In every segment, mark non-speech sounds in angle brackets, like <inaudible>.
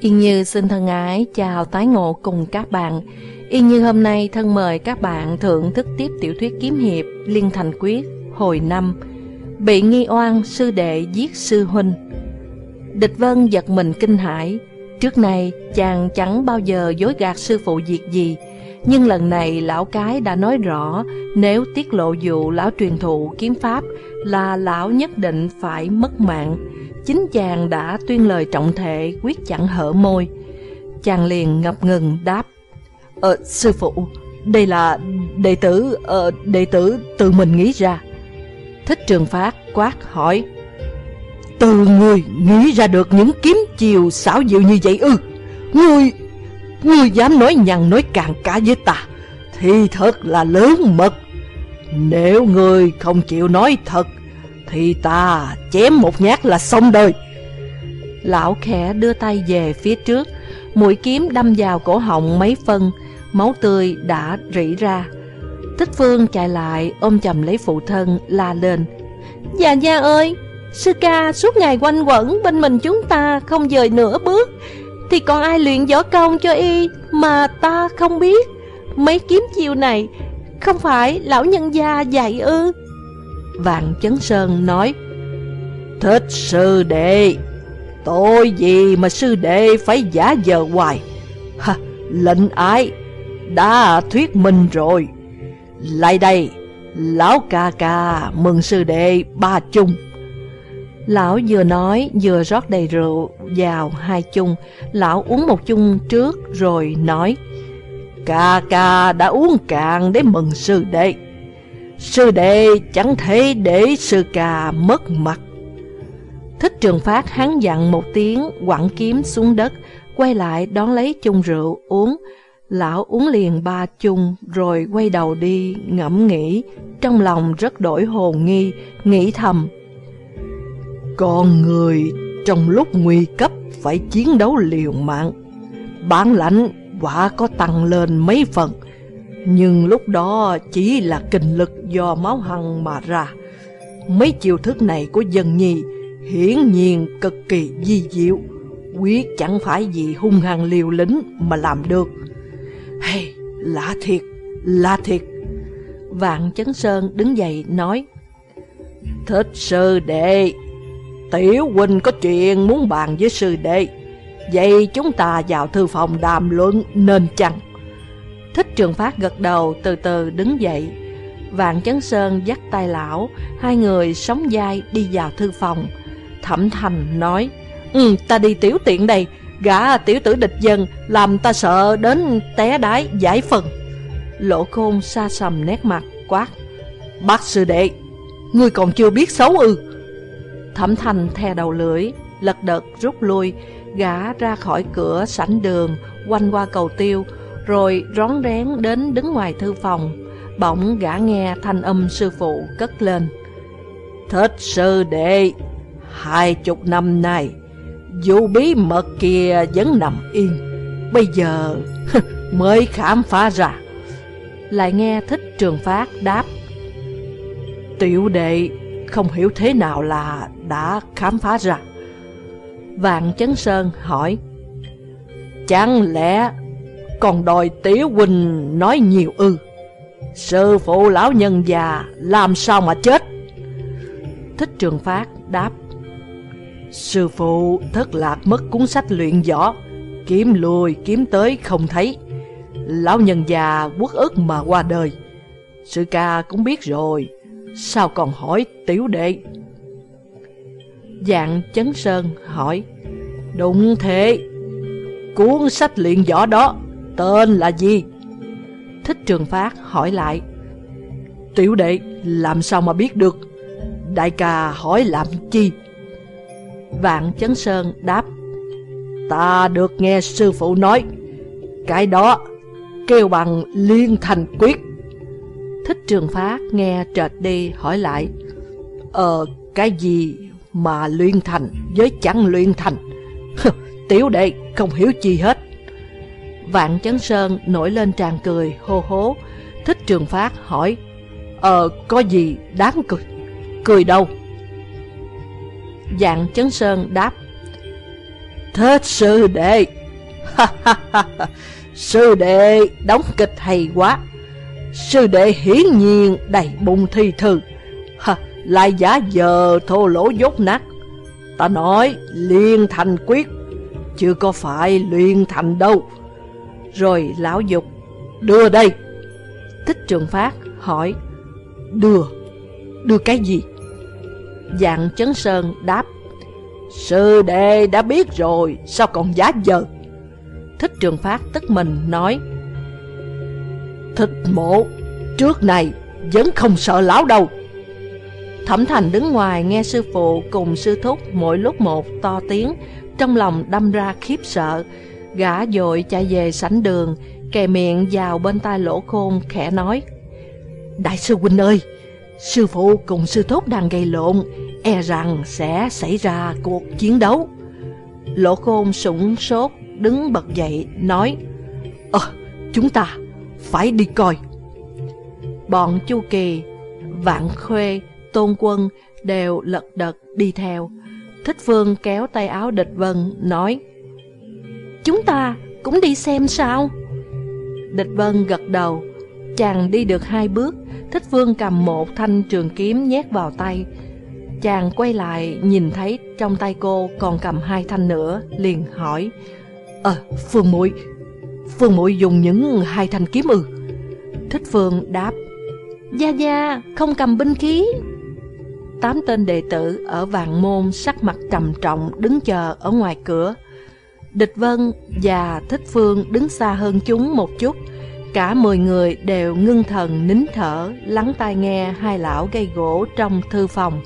Yên Như xin thân ái chào tái ngộ cùng các bạn. Yên Như hôm nay thân mời các bạn thưởng thức tiếp tiểu thuyết kiếm hiệp Liên Thành Quyết hồi năm Bị nghi oan sư đệ giết sư huynh. Địch Vân giật mình kinh hãi. Trước này chàng chẳng bao giờ dối gạt sư phụ việc gì, nhưng lần này lão cái đã nói rõ nếu tiết lộ dụ lão truyền thụ kiếm pháp là lão nhất định phải mất mạng. Chính chàng đã tuyên lời trọng thể quyết chẳng hở môi. Chàng liền ngập ngừng đáp. Ờ, sư phụ, đây là đệ tử, ờ, đệ tử tự mình nghĩ ra. Thích trường phát quát hỏi. Từ người nghĩ ra được những kiếm chiều xảo diệu như vậy ư? Ngươi, ngươi dám nói nhằn nói càng cả với ta, thì thật là lớn mật. Nếu ngươi không chịu nói thật, thì ta chém một nhát là xong đời. Lão khẽ đưa tay về phía trước Mũi kiếm đâm vào cổ họng mấy phân Máu tươi đã rỉ ra. Thích Phương chạy lại ôm chầm lấy phụ thân la lên. Già gia ơi Sư ca suốt ngày quanh quẩn bên mình chúng ta không dời nửa bước. Thì còn ai luyện võ công cho y Mà ta không biết? Mấy kiếm chiêu này Không phải lão nhân gia dạy ư Vạn Chấn Sơn nói Thích sư đệ Tôi gì mà sư đệ phải giả giờ hoài. Ha, Lệnh ái Đã thuyết minh rồi. Lại đây Lão ca ca mừng sư đệ ba chung. Lão vừa nói vừa rót đầy rượu vào hai chung. Lão uống một chung trước rồi nói Ca ca đã uống cạn để mừng sư đệ. Sư đệ chẳng thể để sư ca mất mặt. Thích trường phát hắn dặn một tiếng quẳng kiếm xuống đất Quay lại đón lấy chung rượu uống. Lão uống liền ba chung rồi quay đầu đi ngẫm nghĩ. Trong lòng rất đổi hồn nghi, nghĩ thầm. Con người trong lúc nguy cấp phải chiến đấu liều mạng. Bản lãnh quả có tăng lên mấy phần nhưng lúc đó chỉ là kinh lực do máu hằng mà ra. Mấy chiêu thức này của dân nhi hiển nhiên cực kỳ di diệu, quyết chẳng phải gì hung hăng liều lĩnh mà làm được. Hay, lạ thiệt, lạ thiệt. Vạn Chấn Sơn đứng dậy nói, Thích sư đệ, tiểu huynh có chuyện muốn bàn với sư đệ, vậy chúng ta vào thư phòng đàm luận nên chăng? Thích trường phát gật đầu, từ từ đứng dậy. Vạn Chấn Sơn dắt tay lão, Hai người sóng vai đi vào thư phòng. Thẩm Thành nói Ừ ta đi tiểu tiện đây, Gã tiểu tử địch dân, Làm ta sợ đến té đái giải phần. Lỗ khôn xa sầm nét mặt, quát, Bác sư đệ, Ngươi còn chưa biết xấu ư? Thẩm Thành thè đầu lưỡi, Lật đật rút lui. Gã ra khỏi cửa sảnh đường, Quanh qua cầu tiêu rồi rón rén đến đứng ngoài thư phòng, Bỗng gã nghe thanh âm sư phụ cất lên. Thích sư đệ, Hai chục năm nay, Dù bí mật kia vẫn nằm yên. Bây giờ, <laughs> mới khám phá ra. Lại nghe thích trường phát đáp. Tiểu đệ, không hiểu thế nào là đã khám phá ra. Vạn Chấn Sơn hỏi. Chẳng lẽ còn đòi tiểu huynh nói nhiều ư. Sư phụ lão nhân già, Làm sao mà chết? Thích trường phát đáp, Sư phụ thất lạc mất cuốn sách luyện võ, Kiếm lùi, kiếm tới không thấy. Lão nhân già quốc ức mà qua đời. Sư ca cũng biết rồi, Sao còn hỏi tiểu đệ? Dạng chấn sơn hỏi, Đúng thế, Cuốn sách luyện võ đó Tên là gì? Thích trường phát hỏi lại. Tiểu đệ, làm sao mà biết được? Đại ca hỏi làm chi? Vạn Chấn Sơn đáp. Ta được nghe sư phụ nói. Cái đó kêu bằng liên thành quyết. Thích trường phát nghe trệt đi hỏi lại. Ờ cái gì mà luyện thành? Với chẳng luyện thành. <laughs> Tiểu đệ, không hiểu chi hết. Vạn Chấn Sơn nổi lên tràn cười hô hố. Thích Trường Phát hỏi Ờ có gì đáng cười Cười đâu? Dạng Chấn Sơn đáp Thết sư đệ. <laughs> Sư đệ đóng kịch hay quá. Sư đệ hiển nhiên đầy bụng thi thư. Ha, Lại giả giờ thô lỗ dốt nát. Ta nói liên thành quyết Chưa có phải liên thành đâu. Rồi lão dục Đưa đây. Thích trường phát hỏi, Đưa Đưa cái gì? Dạng chấn sơn đáp, Sư đệ đã biết rồi, Sao còn giá giờ? Thích trường phát tức mình nói Thích mộ Trước này vẫn không sợ lão đâu. Thẩm thành đứng ngoài nghe sư phụ cùng sư thúc mỗi lúc một to tiếng, Trong lòng đâm ra khiếp sợ Gã dội chạy về sảnh đường Kè miệng vào bên tai lỗ khôn khẽ nói Đại sư huynh ơi Sư phụ cùng sư thúc đang gây lộn E rằng sẽ xảy ra cuộc chiến đấu. Lỗ khôn sủng sốt đứng bật dậy nói Ờ chúng ta phải đi coi. Bọn Chu Kỳ, Vạn Khuê, Tôn Quân đều lật đật đi theo. Thích Phương kéo tay áo địch vân nói Chúng ta cũng đi xem sao? Địch vân gật đầu. Chàng đi được hai bước Thích Phương cầm một thanh trường kiếm nhét vào tay. Chàng quay lại nhìn thấy trong tay cô còn cầm hai thanh nữa Liền hỏi Ờ Phương muội Phương muội dùng những hai thanh kiếm ư? Thích Phương đáp Gia Gia không cầm binh khí. Tám tên đệ tử ở vạn môn sắc mặt trầm trọng đứng chờ ở ngoài cửa Địch Vân và Thích Phương đứng xa hơn chúng một chút. Cả mười người đều ngưng thần nín thở Lắng tai nghe hai lão gây gỗ trong thư phòng.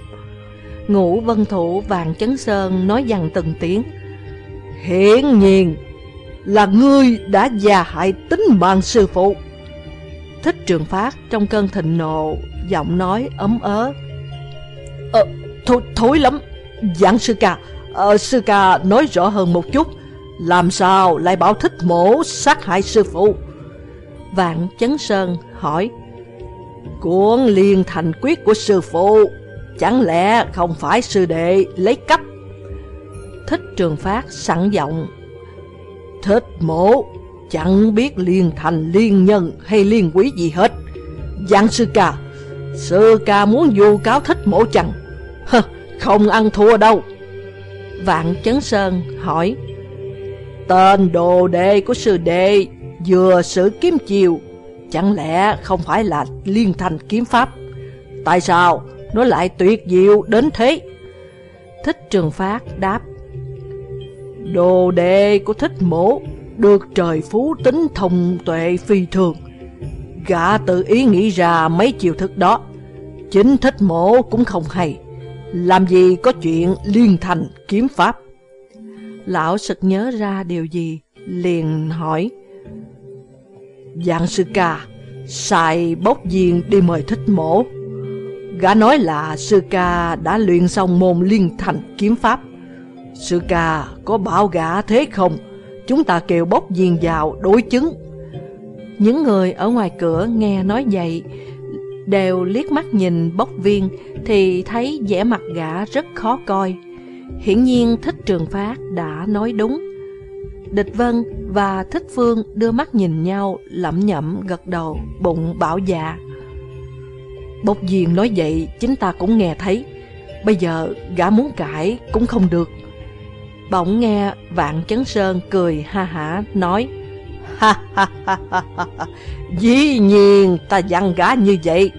Ngũ vân thủ vàng chấn sơn nói dằn từng tiếng Hiển nhiên là ngươi đã già hại tính mạng sư phụ. Thích trường phát trong cơn thịnh nộ Giọng nói ấm ớ Ờ, thôi, thối lắm Giảng sư ca ờ, Sư ca nói rõ hơn một chút. Làm sao lại bảo thích mổ sát hại sư phụ? Vạn Chấn Sơn hỏi, Cuốn liên thành quyết của sư phụ, Chẳng lẽ không phải sư đệ lấy cấp Thích trường phát sẵn giọng, Thích mổ, Chẳng biết liên thành, liên nhân hay liên quý gì hết. Giang sư ca Sư ca muốn vu cáo thích mổ chẳng không ăn thua đâu. Vạn Chấn Sơn hỏi Tên đồ đệ của sư đệ Vừa sử kiếm chiều Chẳng lẽ không phải là liên thành kiếm pháp? Tại sao nó lại tuyệt diệu đến thế? Thích trường phát đáp, Đồ đệ của thích mổ Được trời phú tính thông tuệ phi thường. Gã tự ý nghĩ ra mấy chiều thức đó. Chính thích mổ cũng không hay. Làm gì có chuyện liên thành kiếm pháp? Lão sực nhớ ra điều gì, Liền hỏi. Dạng sư ca Xài bốc viên đi mời thích mổ. Gã nói là sư ca đã luyện xong môn liên thành kiếm pháp. Sư ca, có bảo gã thế không? Chúng ta kêu bốc viên vào đối chứng. Những người ở ngoài cửa nghe nói vậy, Đều liếc mắt nhìn bốc viên, Thì thấy vẻ mặt gã rất khó coi. Hiển nhiên thích trường phát đã nói đúng. Địch Vân và Thích Phương đưa mắt nhìn nhau, lẩm nhẩm, gật đầu, bụng bảo dạ. Bộc Diền nói vậy, chính ta cũng nghe thấy. Bây giờ gã muốn cãi cũng không được. Bỗng nghe Vạn Chấn Sơn cười ha hả, nói Ha ha ha ha ha, Dĩ nhiên ta dặn gã như vậy.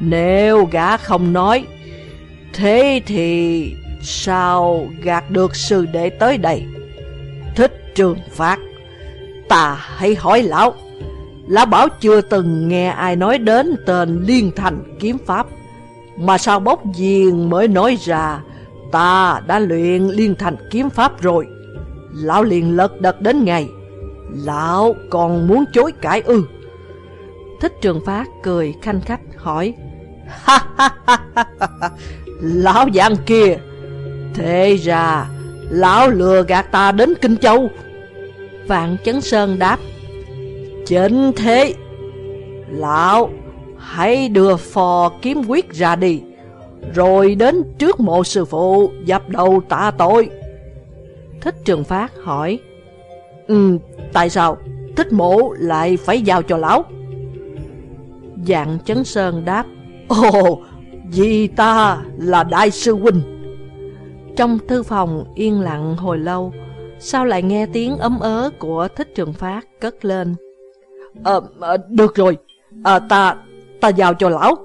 Nếu gã không nói, Thế thì sao gạt được sư đệ tới đây? Thích trường phát Ta hãy hỏi lão. Lão bảo chưa từng nghe ai nói đến tên Liên Thành Kiếm Pháp. Mà sao bốc diền mới nói ra Ta đã luyện Liên Thành Kiếm Pháp rồi. Lão liền lật đật đến ngày Lão còn muốn chối cãi ư? Thích trường phát cười khanh khách hỏi. <laughs> Ha ha ha ha ha, Lão dạng kia Thế ra Lão lừa gạt ta đến Kinh Châu. Vạn Chấn Sơn đáp Chính thế Lão Hãy đưa phò kiếm quyết ra đi Rồi đến trước mộ sư phụ Dập đầu tạ tội. Thích Trường Phát hỏi Ừ, tại sao? Thích mộ lại phải giao cho lão? Dạng Chấn Sơn đáp Ồ, vì ta là đại sư huynh. Trong thư phòng yên lặng hồi lâu Sao lại nghe tiếng ấm ớ của Thích Trường Phát cất lên. Ờ, à, được rồi. À, Ta, ta giao cho lão.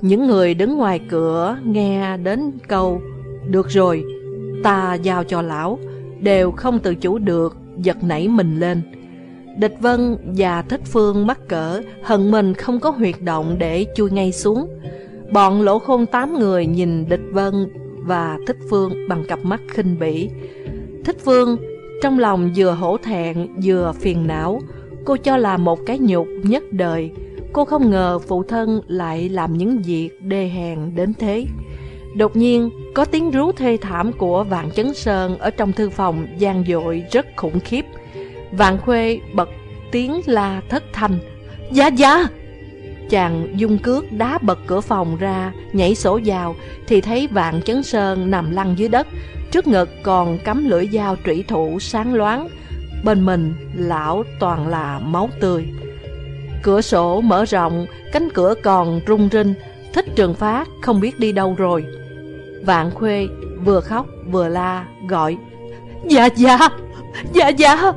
Những người đứng ngoài cửa nghe đến câu Được rồi, ta giao cho lão Đều không tự chủ được, giật nảy mình lên. Địch Vân và Thích Phương mắc cỡ, hận mình không có huyệt động để chui ngay xuống. Bọn lỗ khôn tám người nhìn Địch Vân và Thích Phương bằng cặp mắt khinh bỉ. Thích Phương trong lòng vừa hổ thẹn vừa phiền não, cô cho là một cái nhục nhất đời. Cô không ngờ phụ thân lại làm những việc đê hèn đến thế. Đột nhiên, có tiếng rú thê thảm của Vạn Chấn Sơn ở trong thư phòng gian dội rất khủng khiếp. Vạn Khuê bật tiếng la thất thanh. Dạ dạ! Chàng dung cước đá bật cửa phòng ra, nhảy sổ vào, thì thấy Vạn Chấn Sơn nằm lăn dưới đất. Trước ngực còn cắm lưỡi dao trụy thủ sáng loáng. Bên mình, lão toàn là máu tươi. Cửa sổ mở rộng, cánh cửa còn rung rinh, thích trường phát không biết đi đâu rồi. Vạn Khuê vừa khóc vừa la, gọi Dạ dạ, dạ dạ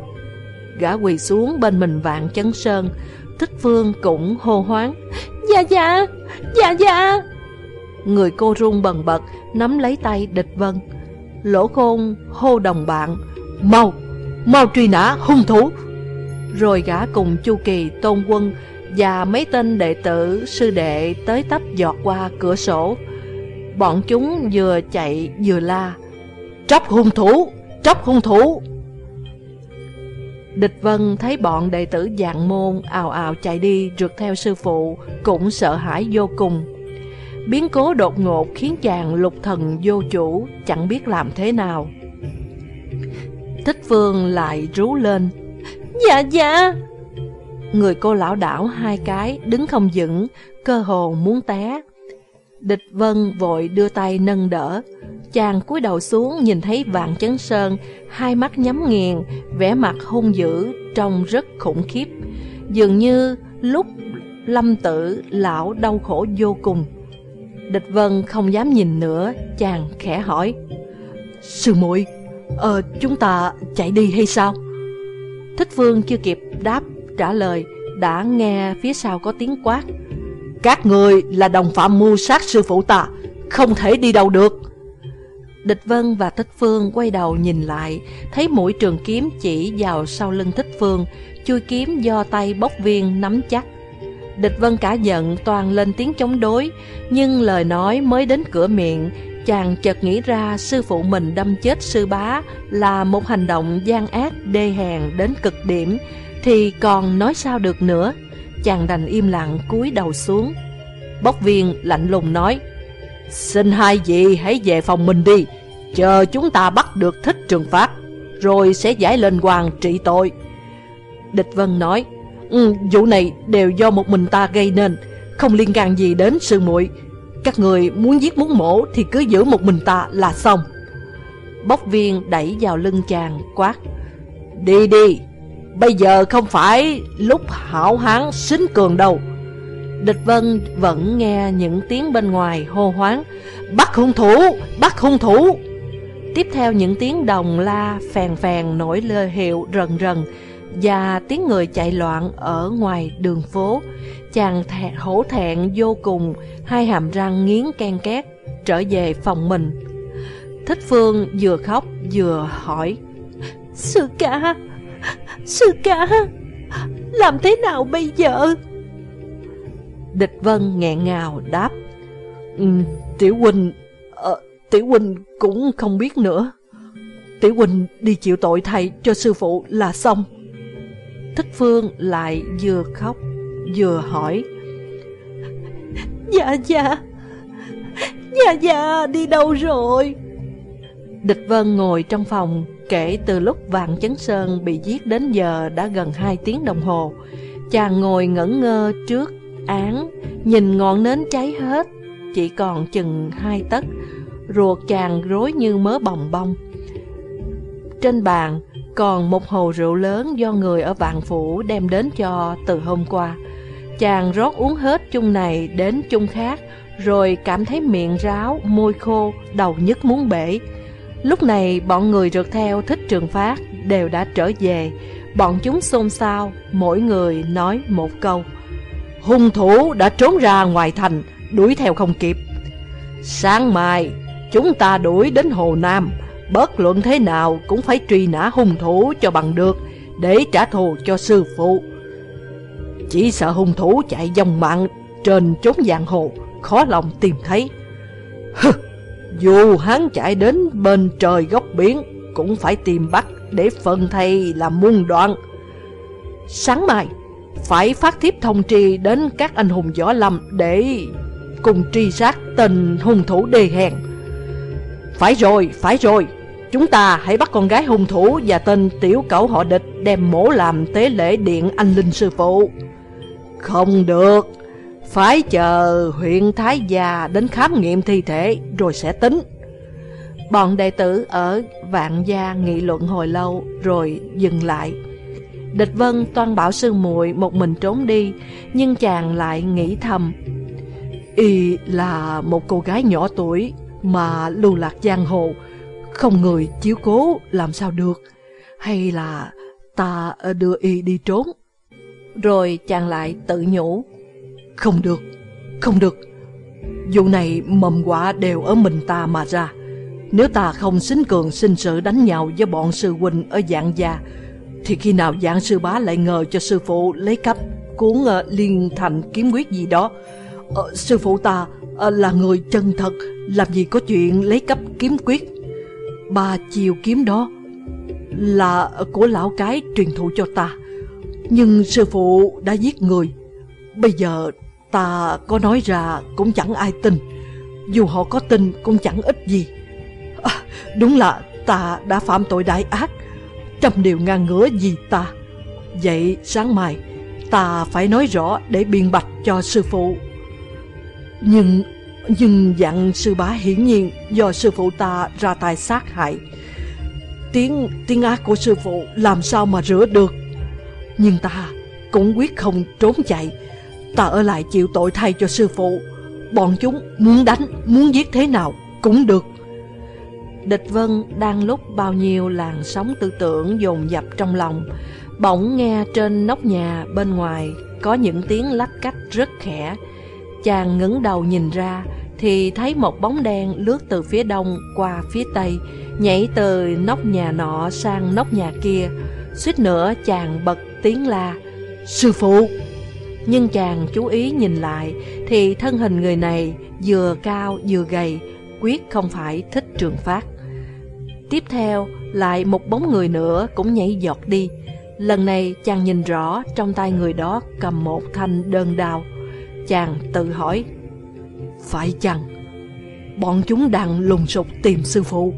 Gã quỳ xuống bên mình Vạn Chấn Sơn Thích Phương cũng hô hoáng Dạ dạ, dạ dạ. Người cô run bần bật Nắm lấy tay địch vân. Lỗ khôn hô đồng bạn Mau, mau truy nã hung thủ. Rồi gã cùng Chu Kỳ, Tôn Quân Và mấy tên đệ tử sư đệ tới tấp giọt qua cửa sổ. Bọn chúng vừa chạy vừa la Tróc hung thủ, tróc hung thủ. Địch Vân thấy bọn đệ tử dạng môn ào ào chạy đi rượt theo sư phụ cũng sợ hãi vô cùng. Biến cố đột ngột khiến chàng lục thần vô chủ chẳng biết làm thế nào. Thích Phương lại rú lên. Dạ dạ! Người cô lão đảo hai cái đứng không vững, cơ hồ muốn té. Địch Vân vội đưa tay nâng đỡ. Chàng cúi đầu xuống nhìn thấy Vạn Chấn Sơn, hai mắt nhắm nghiền, vẻ mặt hung dữ, trông rất khủng khiếp. Dường như lúc lâm tử lão đau khổ vô cùng. Địch Vân không dám nhìn nữa, chàng khẽ hỏi. Sư muội ờ, chúng ta chạy đi hay sao? Thích Vương chưa kịp đáp trả lời, đã nghe phía sau có tiếng quát. Các người là đồng phạm mưu sát sư phụ ta, không thể đi đâu được. Địch Vân và Thích Phương quay đầu nhìn lại, thấy mũi trường kiếm chỉ vào sau lưng Thích Phương, chui kiếm do tay bốc viên nắm chắc. Địch Vân cả giận toàn lên tiếng chống đối, nhưng lời nói mới đến cửa miệng, chàng chợt nghĩ ra sư phụ mình đâm chết sư bá là một hành động gian ác đê hèn đến cực điểm, thì còn nói sao được nữa. Chàng đành im lặng cúi đầu xuống. Bốc viên lạnh lùng nói, Xin hai vị hãy về phòng mình đi Chờ chúng ta bắt được thích trường phát Rồi sẽ giải lên hoàng trị tội. Địch Vân nói ừ, Vụ này đều do một mình ta gây nên Không liên can gì đến sư muội. Các người muốn giết muốn mổ Thì cứ giữ một mình ta là xong. Bốc viên đẩy vào lưng chàng quát Đi đi Bây giờ không phải lúc hảo hán xính cường đâu Địch Vân vẫn nghe những tiếng bên ngoài hô hoáng Bắt hung thủ! Bắt hung thủ! Tiếp theo những tiếng đồng la phèn phèn nổi lơ hiệu rần rần Và tiếng người chạy loạn ở ngoài đường phố Chàng thẹn, hổ thẹn vô cùng Hai hàm răng nghiến ken két Trở về phòng mình Thích Phương vừa khóc vừa hỏi Sư ca Sư ca Làm thế nào bây giờ? Địch Vân nghẹn ngào đáp um, Tiểu Huynh uh, Tiểu Huynh cũng không biết nữa. Tiểu Huynh đi chịu tội thầy cho sư phụ là xong. Thích Phương lại vừa khóc vừa hỏi Dạ dạ Dạ dạ đi đâu rồi? Địch Vân ngồi trong phòng Kể từ lúc Vạn Chấn Sơn bị giết đến giờ đã gần 2 tiếng đồng hồ Chàng ngồi ngẩn ngơ trước án Nhìn ngọn nến cháy hết Chỉ còn chừng hai tấc Ruột chàng rối như mớ bồng bông trên bàn còn một hồ rượu lớn do người ở vạn phủ đem đến cho từ hôm qua. Chàng rót uống hết chung này đến chung khác, rồi cảm thấy miệng ráo, môi khô, đầu nhức muốn bể. Lúc này bọn người rượt theo thích trường phát đều đã trở về, bọn chúng xôn xao, mỗi người nói một câu. Hung thủ đã trốn ra ngoài thành, đuổi theo không kịp. Sáng mai, chúng ta đuổi đến Hồ Nam, bất luận thế nào cũng phải truy nã hung thủ cho bằng được, để trả thù cho sư phụ. Chỉ sợ hung thủ chạy dòng mạng trên chốn giang hồ, khó lòng tìm thấy. Hừ, dù hắn chạy đến bên trời góc biển, cũng phải tìm bắt để phân thay làm muôn đoạn. Sáng mai, phải phát thiếp thông tri đến các anh hùng võ lâm để cùng truy sát tình hung thủ đề hèn. Phải rồi, phải rồi, chúng ta hãy bắt con gái hung thủ và tên tiểu cẩu họ địch đem mổ làm tế lễ điện anh linh sư phụ. Không được, phải chờ huyện Thái Gia đến khám nghiệm thi thể rồi sẽ tính. Bọn đệ tử ở Vạn Gia nghị luận hồi lâu rồi dừng lại. Địch Vân toan bảo sư muội một mình trốn đi, nhưng chàng lại nghĩ thầm. Y là một cô gái nhỏ tuổi mà lưu lạc giang hồ, không người chiếu cố làm sao được, hay là ta đưa Y đi trốn. Rồi chàng lại tự nhủ. Không được, không được, vụ này mầm quả đều ở mình ta mà ra. Nếu ta không xính cường sinh sự đánh nhau với bọn sư huynh ở dạng gia, thì khi nào dạng sư bá lại ngờ cho sư phụ lấy cắp cuốn uh, liên thành kiếm quyết gì đó. Uh, sư phụ ta uh, là người chân thật, làm gì có chuyện lấy cắp kiếm quyết. Ba chiều kiếm đó là của lão cái truyền thụ cho ta. Nhưng sư phụ đã giết người. Bây giờ ta có nói ra cũng chẳng ai tin. Dù họ có tin cũng chẳng ích gì. À, đúng là ta đã phạm tội đại ác. Trăm điều ngang ngửa gì ta. Vậy sáng mai Ta phải nói rõ để biện bạch cho sư phụ. Nhưng Nhưng dặn sư bá hiển nhiên Do sư phụ ta ra tay sát hại. Tiếng tiếng ác của sư phụ Làm sao mà rửa được? Nhưng ta cũng quyết không trốn chạy. Ta ở lại chịu tội thay cho sư phụ. Bọn chúng muốn đánh, Muốn giết thế nào cũng được. Địch Vân đang lúc bao nhiêu làn sóng tư tưởng dồn dập trong lòng, Bỗng nghe trên nóc nhà bên ngoài có những tiếng lách cách rất khẽ. Chàng ngẩng đầu nhìn ra thì thấy một bóng đen lướt từ phía đông qua phía tây, Nhảy từ nóc nhà nọ sang nóc nhà kia. Suýt nữa chàng bật tiếng la, Sư phụ! Nhưng chàng chú ý nhìn lại Thì thân hình người này vừa cao vừa gầy Quyết không phải thích trường phát Tiếp theo, lại một bóng người nữa cũng nhảy giọt đi. Lần này chàng nhìn rõ trong tay người đó cầm một thanh đơn đao. Chàng tự hỏi, phải chăng bọn chúng đang lùng sục tìm sư phụ?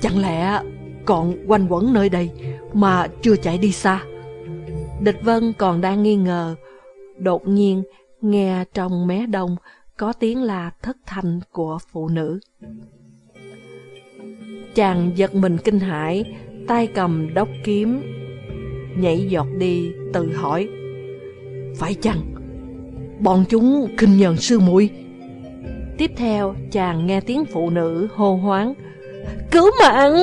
Chẳng lẽ còn quanh quẩn nơi đây mà chưa chạy đi xa? Địch Vân còn đang nghi ngờ, đột nhiên nghe trong mé đông có tiếng là thất thanh của phụ nữ. Chàng giật mình kinh hãi, tay cầm đốc kiếm, nhảy giọt đi, tự hỏi. Phải chăng, bọn chúng kinh nhận sư muội Tiếp theo, chàng nghe tiếng phụ nữ hô hoáng. Cứu mạng!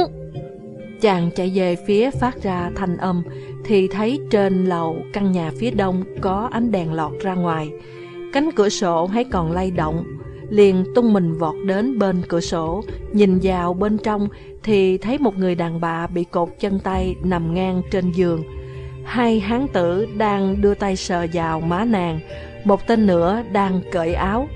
Chàng chạy về phía phát ra thanh âm, thì thấy trên lầu căn nhà phía đông có ánh đèn lọt ra ngoài. Cánh cửa sổ hãy còn lay động, liền tung mình vọt đến bên cửa sổ, nhìn vào bên trong thì thấy một người đàn bà bị cột chân tay nằm ngang trên giường. Hai hán tử đang đưa tay sờ vào má nàng, một tên nữa đang cởi áo.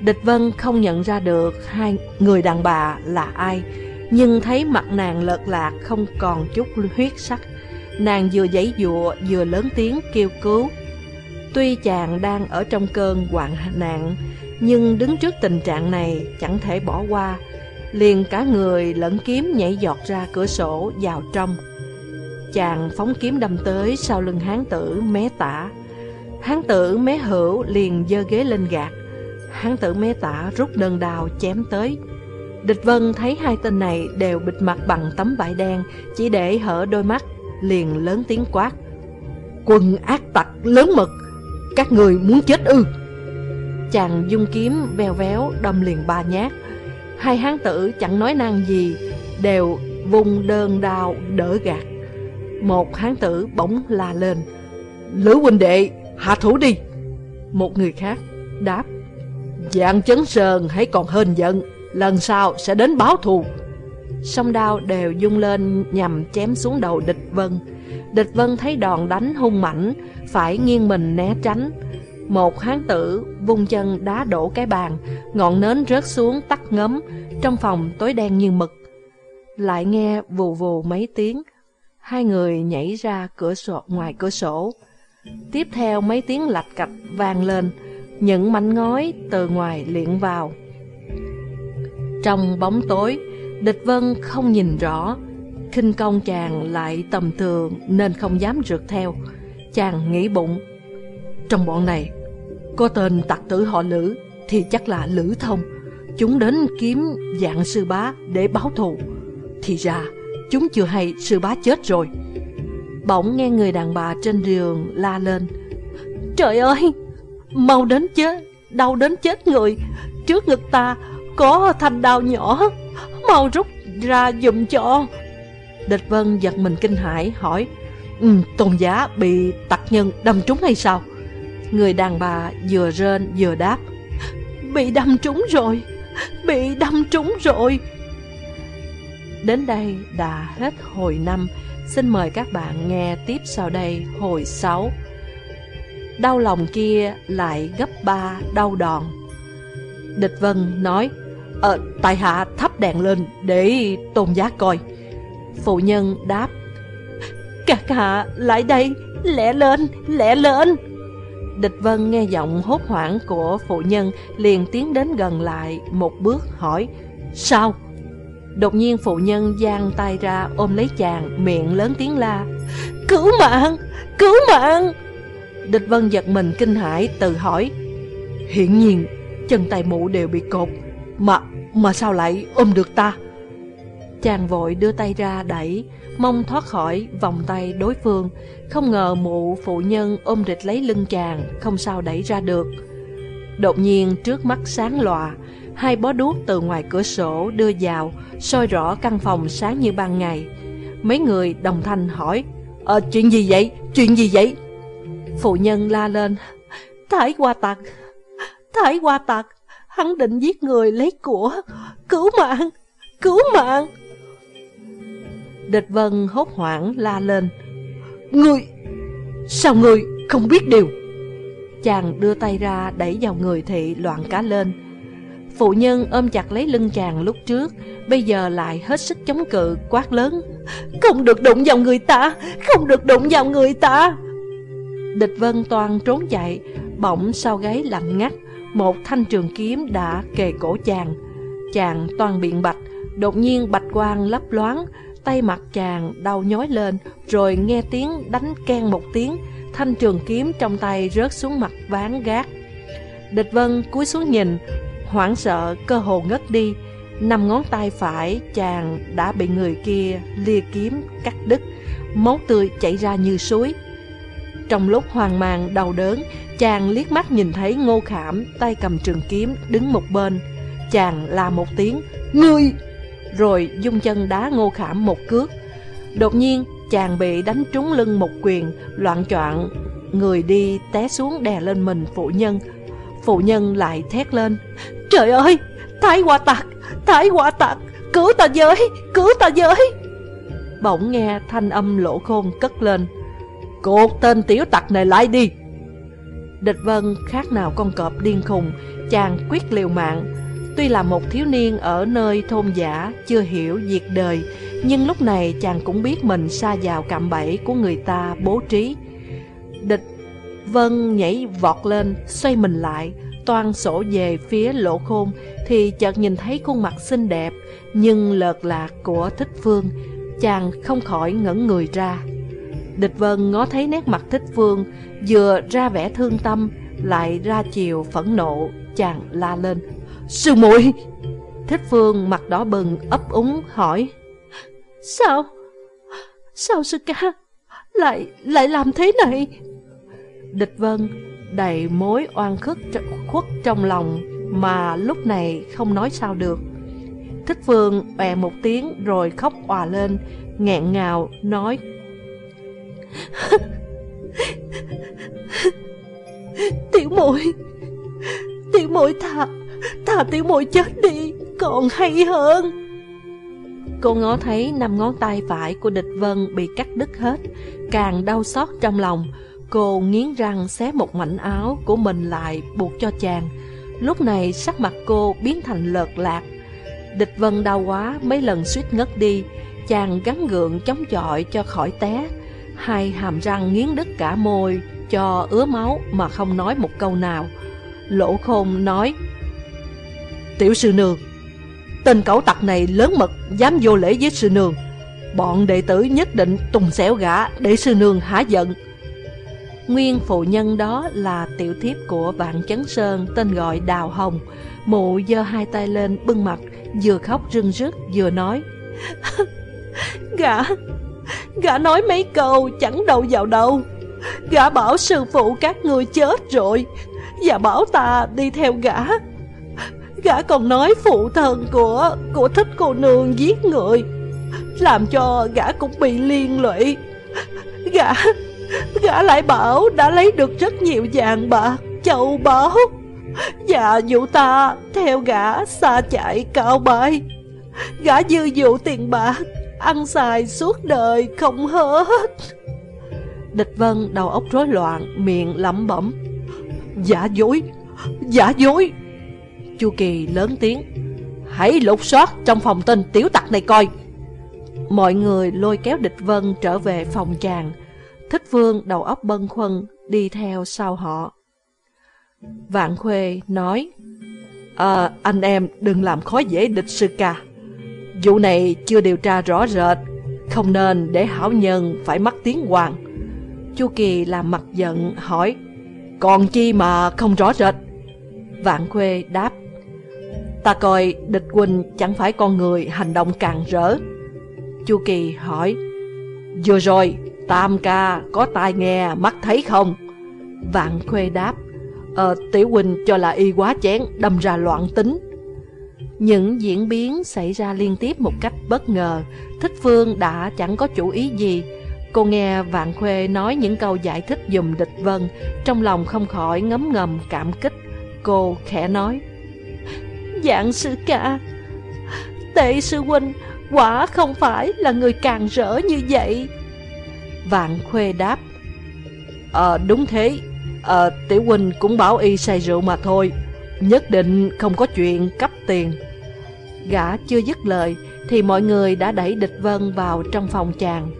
Địch Vân không nhận ra được hai người đàn bà là ai, nhưng thấy mặt nàng lợt lạc không còn chút huyết sắc. Nàng vừa giãy dụa vừa lớn tiếng kêu cứu. Tuy chàng đang ở trong cơn hoạn nạn, nhưng đứng trước tình trạng này chẳng thể bỏ qua, liền cả người lẫn kiếm nhảy giọt ra cửa sổ vào trong. Chàng phóng kiếm đâm tới sau lưng hán tử mé tả. Hán tử mé hữu liền dơ ghế lên gạt. Hán tử mé tả rút đơn đào chém tới. Địch Vân thấy hai tên này đều bịt mặt bằng tấm vải đen, chỉ để hở đôi mắt, liền lớn tiếng quát. Quân ác tặc lớn mật, các người muốn chết ư? Chàng dung kiếm veo véo đâm liền ba nhát. Hai hán tử chẳng nói năng gì, đều vùng đơn đao đỡ gạt. Một hán tử bỗng la lên. Lữ huynh đệ, hạ thủ đi. Một người khác đáp. Dạng chấn sơn hãy còn hên giận, lần sau sẽ đến báo thù. Song đao đều dung lên nhằm chém xuống đầu địch vân. Địch vân thấy đòn đánh hung mãnh, phải nghiêng mình né tránh. Một hán tử vung chân đá đổ cái bàn, ngọn nến rớt xuống tắt ngấm, trong phòng tối đen như mực. Lại nghe vù vù mấy tiếng, hai người nhảy ra cửa sổ ngoài cửa sổ. Tiếp theo mấy tiếng lạch cạch vang lên, những mảnh ngói từ ngoài liện vào. Trong bóng tối, địch vân không nhìn rõ, khinh công chàng lại tầm thường nên không dám rượt theo. Chàng nghĩ bụng, trong bọn này, có tên tặc tử họ Lữ thì chắc là Lữ Thông. Chúng đến kiếm dạng sư bá để báo thù. Thì ra, chúng chưa hay sư bá chết rồi. Bỗng nghe người đàn bà trên đường la lên. Trời ơi, mau đến chết, đau đến chết người. Trước ngực ta có thanh đao nhỏ, mau rút ra dùm cho. Địch Vân giật mình kinh hãi hỏi, ừ, tôn giá bị tặc nhân đâm trúng hay sao? Người đàn bà vừa rên vừa đáp, bị đâm trúng rồi, bị đâm trúng rồi. Đến đây đã hết hồi năm Xin mời các bạn nghe tiếp sau đây hồi 6 Đau lòng kia lại gấp ba đau đòn Địch Vân nói Ờ, tại hạ thắp đèn lên để tôn giá coi Phụ nhân đáp Các hạ lại đây, lẹ lên, lẹ lên Địch Vân nghe giọng hốt hoảng của phụ nhân liền tiến đến gần lại một bước hỏi Sao? Đột nhiên phụ nhân giang tay ra ôm lấy chàng, miệng lớn tiếng la. Cứu mạng! Cứu mạng! Địch Vân giật mình kinh hãi tự hỏi. Hiển nhiên, chân tay mụ đều bị cột. Mà, mà sao lại ôm được ta? Chàng vội đưa tay ra đẩy, mong thoát khỏi vòng tay đối phương. Không ngờ mụ phụ nhân ôm địch lấy lưng chàng, không sao đẩy ra được. Đột nhiên trước mắt sáng lòa, hai bó đuốc từ ngoài cửa sổ đưa vào, soi rõ căn phòng sáng như ban ngày. Mấy người đồng thanh hỏi, Ờ, chuyện gì vậy? Chuyện gì vậy? Phụ nhân la lên, Thái qua tặc, Thái qua tặc, hắn định giết người lấy của, cứu mạng, cứu mạng. Địch Vân hốt hoảng la lên, người sao người không biết điều? Chàng đưa tay ra đẩy vào người thị loạn cá lên. Phụ nhân ôm chặt lấy lưng chàng lúc trước Bây giờ lại hết sức chống cự quát lớn. Không được đụng vào người ta Không được đụng vào người ta. Địch vân toàn trốn chạy Bỗng sau gáy lạnh ngắt. Một thanh trường kiếm đã kề cổ chàng. Chàng toàn biện bạch, Đột nhiên bạch quang lấp loáng, Tay mặt chàng đau nhói lên, Rồi nghe tiếng đánh ken một tiếng, Thanh trường kiếm trong tay rớt xuống mặt ván gác. Địch vân cúi xuống nhìn, Hoảng sợ cơ hồ ngất đi. Năm ngón tay phải chàng đã bị người kia lia kiếm cắt đứt, Máu tươi chảy ra như suối. Trong lúc hoang mang đau đớn Chàng liếc mắt nhìn thấy ngô khảm Tay cầm trường kiếm đứng một bên. Chàng la một tiếng Ngươi! Rồi dung chân đá ngô khảm một cước. Đột nhiên chàng bị đánh trúng lưng một quyền Loạn choạng. Người đi té xuống đè lên mình phụ nhân. Phụ nhân lại thét lên Trời ơi, Thái Hoa Tặc, Thái Hoa Tặc, cứu ta với, cứu ta với. Bỗng nghe thanh âm lỗ khôn cất lên. Cột tên tiểu tặc này lại đi. Địch Vân khác nào con cọp điên khùng, chàng quyết liều mạng. Tuy là một thiếu niên ở nơi thôn giả, chưa hiểu việc đời, nhưng lúc này chàng cũng biết mình xa vào cạm bẫy của người ta bố trí. Địch Vân nhảy vọt lên, xoay mình lại, toan sổ về phía lỗ khôn thì chợt nhìn thấy khuôn mặt xinh đẹp nhưng lợt lạc của thích phương chàng không khỏi ngẩn người ra địch vân ngó thấy nét mặt thích phương vừa ra vẻ thương tâm lại ra chiều phẫn nộ chàng la lên sư muội Thích Phương mặt đỏ bừng ấp úng hỏi Sao? Sao sư ca lại lại làm thế này? Địch Vân đầy mối oan khất khuất trong lòng mà lúc này không nói sao được. Thích Phương bè một tiếng rồi khóc òa lên, nghẹn ngào nói <laughs> Tiểu muội Tiểu muội thà Thà tiểu muội chết đi, Còn hay hơn. Cô ngó thấy năm ngón tay phải của địch vân bị cắt đứt hết, Càng đau xót trong lòng. Cô nghiến răng xé một mảnh áo của mình lại buộc cho chàng. Lúc này sắc mặt cô biến thành lợt lạc. Địch vân đau quá, mấy lần suýt ngất đi, Chàng gắn gượng chống chọi cho khỏi té. Hai hàm răng nghiến đứt cả môi, Cho ứa máu mà không nói một câu nào. Lỗ khôn nói, Tiểu sư nương, Tên cẩu tặc này lớn mật, Dám vô lễ với sư nương. Bọn đệ tử nhất định tùng xẻo gã Để sư nương hả giận. Nguyên phụ nhân đó là tiểu thiếp của Vạn Chấn Sơn, Tên gọi Đào Hồng. Mụ giơ hai tay lên bưng mặt, Vừa khóc rưng rức vừa nói, <laughs> Gã Gã nói mấy câu, chẳng đâu vào đâu. Gã bảo sư phụ các người chết rồi, Và bảo ta đi theo gã. Gã còn nói phụ thân của của thích cô nương giết người, Làm cho gã cũng bị liên lụy. Gã Gã lại bảo đã lấy được rất nhiều vàng bạc, Châu báu, Và dụ ta theo gã xa chạy cao bay. Gã dư dụ tiền bạc Ăn xài suốt đời không hết. Địch Vân đầu óc rối loạn Miệng lẩm bẩm. Giả dối Giả dối. Chu Kỳ lớn tiếng. Hãy lục soát trong phòng tên tiểu tặc này coi. Mọi người lôi kéo địch vân trở về phòng chàng. Thích Vương đầu óc bân khuân Đi theo sau họ. Vạn Khuê nói à, Anh em đừng làm khó dễ địch sư ca. Vụ này chưa điều tra rõ rệt, Không nên để hảo nhân phải mắc tiếng hoàng. Chu Kỳ làm mặt giận, hỏi, Còn chi mà không rõ rệt? Vạn Khuê đáp, Ta coi địch quân chẳng phải con người hành động càng rỡ. Chu Kỳ hỏi, Vừa rồi Tam ca có tai nghe mắt thấy không? Vạn Khuê đáp Ờ tiểu huynh cho là y quá chén, Đâm ra loạn tính những diễn biến xảy ra liên tiếp một cách bất ngờ, Thích Phương đã chẳng có chủ ý gì. Cô nghe Vạn Khuê nói những câu giải thích dùm địch vân, trong lòng không khỏi ngấm ngầm cảm kích. Cô khẽ nói, Dạng sư ca, tệ sư huynh quả không phải là người càng rỡ như vậy. Vạn Khuê đáp, Ờ đúng thế, ờ tiểu huynh cũng bảo y say rượu mà thôi, nhất định không có chuyện cấp tiền. Gã chưa dứt lời Thì mọi người đã đẩy địch vân vào trong phòng chàng.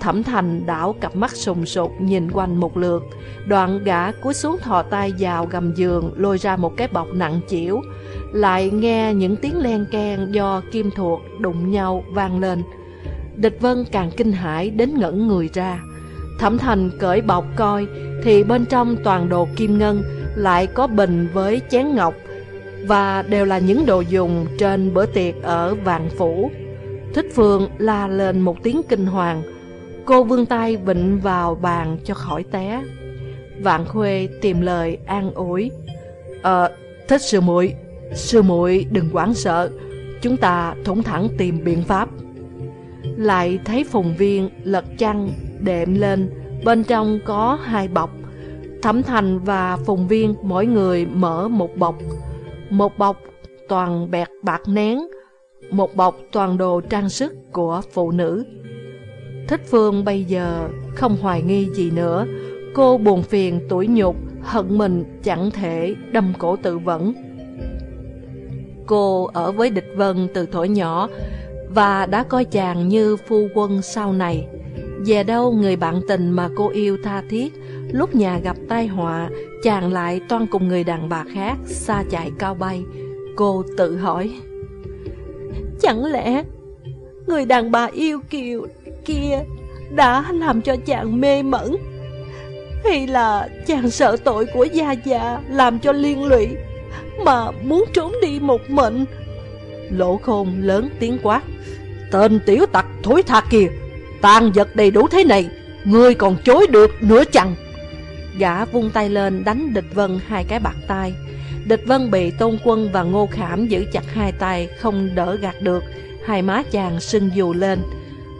Thẩm thành đảo cặp mắt sùng sục nhìn quanh một lượt. Đoạn gã cúi xuống thò tay vào gầm giường Lôi ra một cái bọc nặng chĩu, Lại nghe những tiếng len keng do kim thuộc đụng nhau vang lên. Địch vân càng kinh hãi đến ngẩn người ra. Thẩm thành cởi bọc coi Thì bên trong toàn đồ kim ngân Lại có bình với chén ngọc và đều là những đồ dùng trên bữa tiệc ở Vạn Phủ. Thích Phương la lên một tiếng kinh hoàng, cô vươn tay vịnh vào bàn cho khỏi té. Vạn Khuê tìm lời an ủi. Ờ, thích sư muội, sư muội đừng quảng sợ, chúng ta thủng thẳng tìm biện pháp. Lại thấy Phùng Viên lật chăn, đệm lên, bên trong có hai bọc. Thẩm Thành và Phùng Viên mỗi người mở một bọc. Một bọc toàn bẹt bạc nén, một bọc toàn đồ trang sức của phụ nữ. Thích Phương bây giờ không hoài nghi gì nữa, cô buồn phiền tuổi nhục, hận mình chẳng thể đâm cổ tự vẫn. Cô ở với địch vân từ thổi nhỏ và đã coi chàng như phu quân sau này. Về đâu người bạn tình mà cô yêu tha thiết, lúc nhà gặp tai họa, chàng lại toan cùng người đàn bà khác xa chạy cao bay. Cô tự hỏi, chẳng lẽ người đàn bà yêu kiều kia đã làm cho chàng mê mẩn? Hay là chàng sợ tội của Gia Gia làm cho liên lụy mà muốn trốn đi một mình? Lỗ khôn lớn tiếng quát Tên tiểu tặc thối tha kìa Tàn vật đầy đủ thế này Ngươi còn chối được nữa chẳng Gã vung tay lên đánh địch vân hai cái bạc tay Địch vân bị tôn quân và ngô khảm giữ chặt hai tay, Không đỡ gạt được. Hai má chàng sưng dù lên.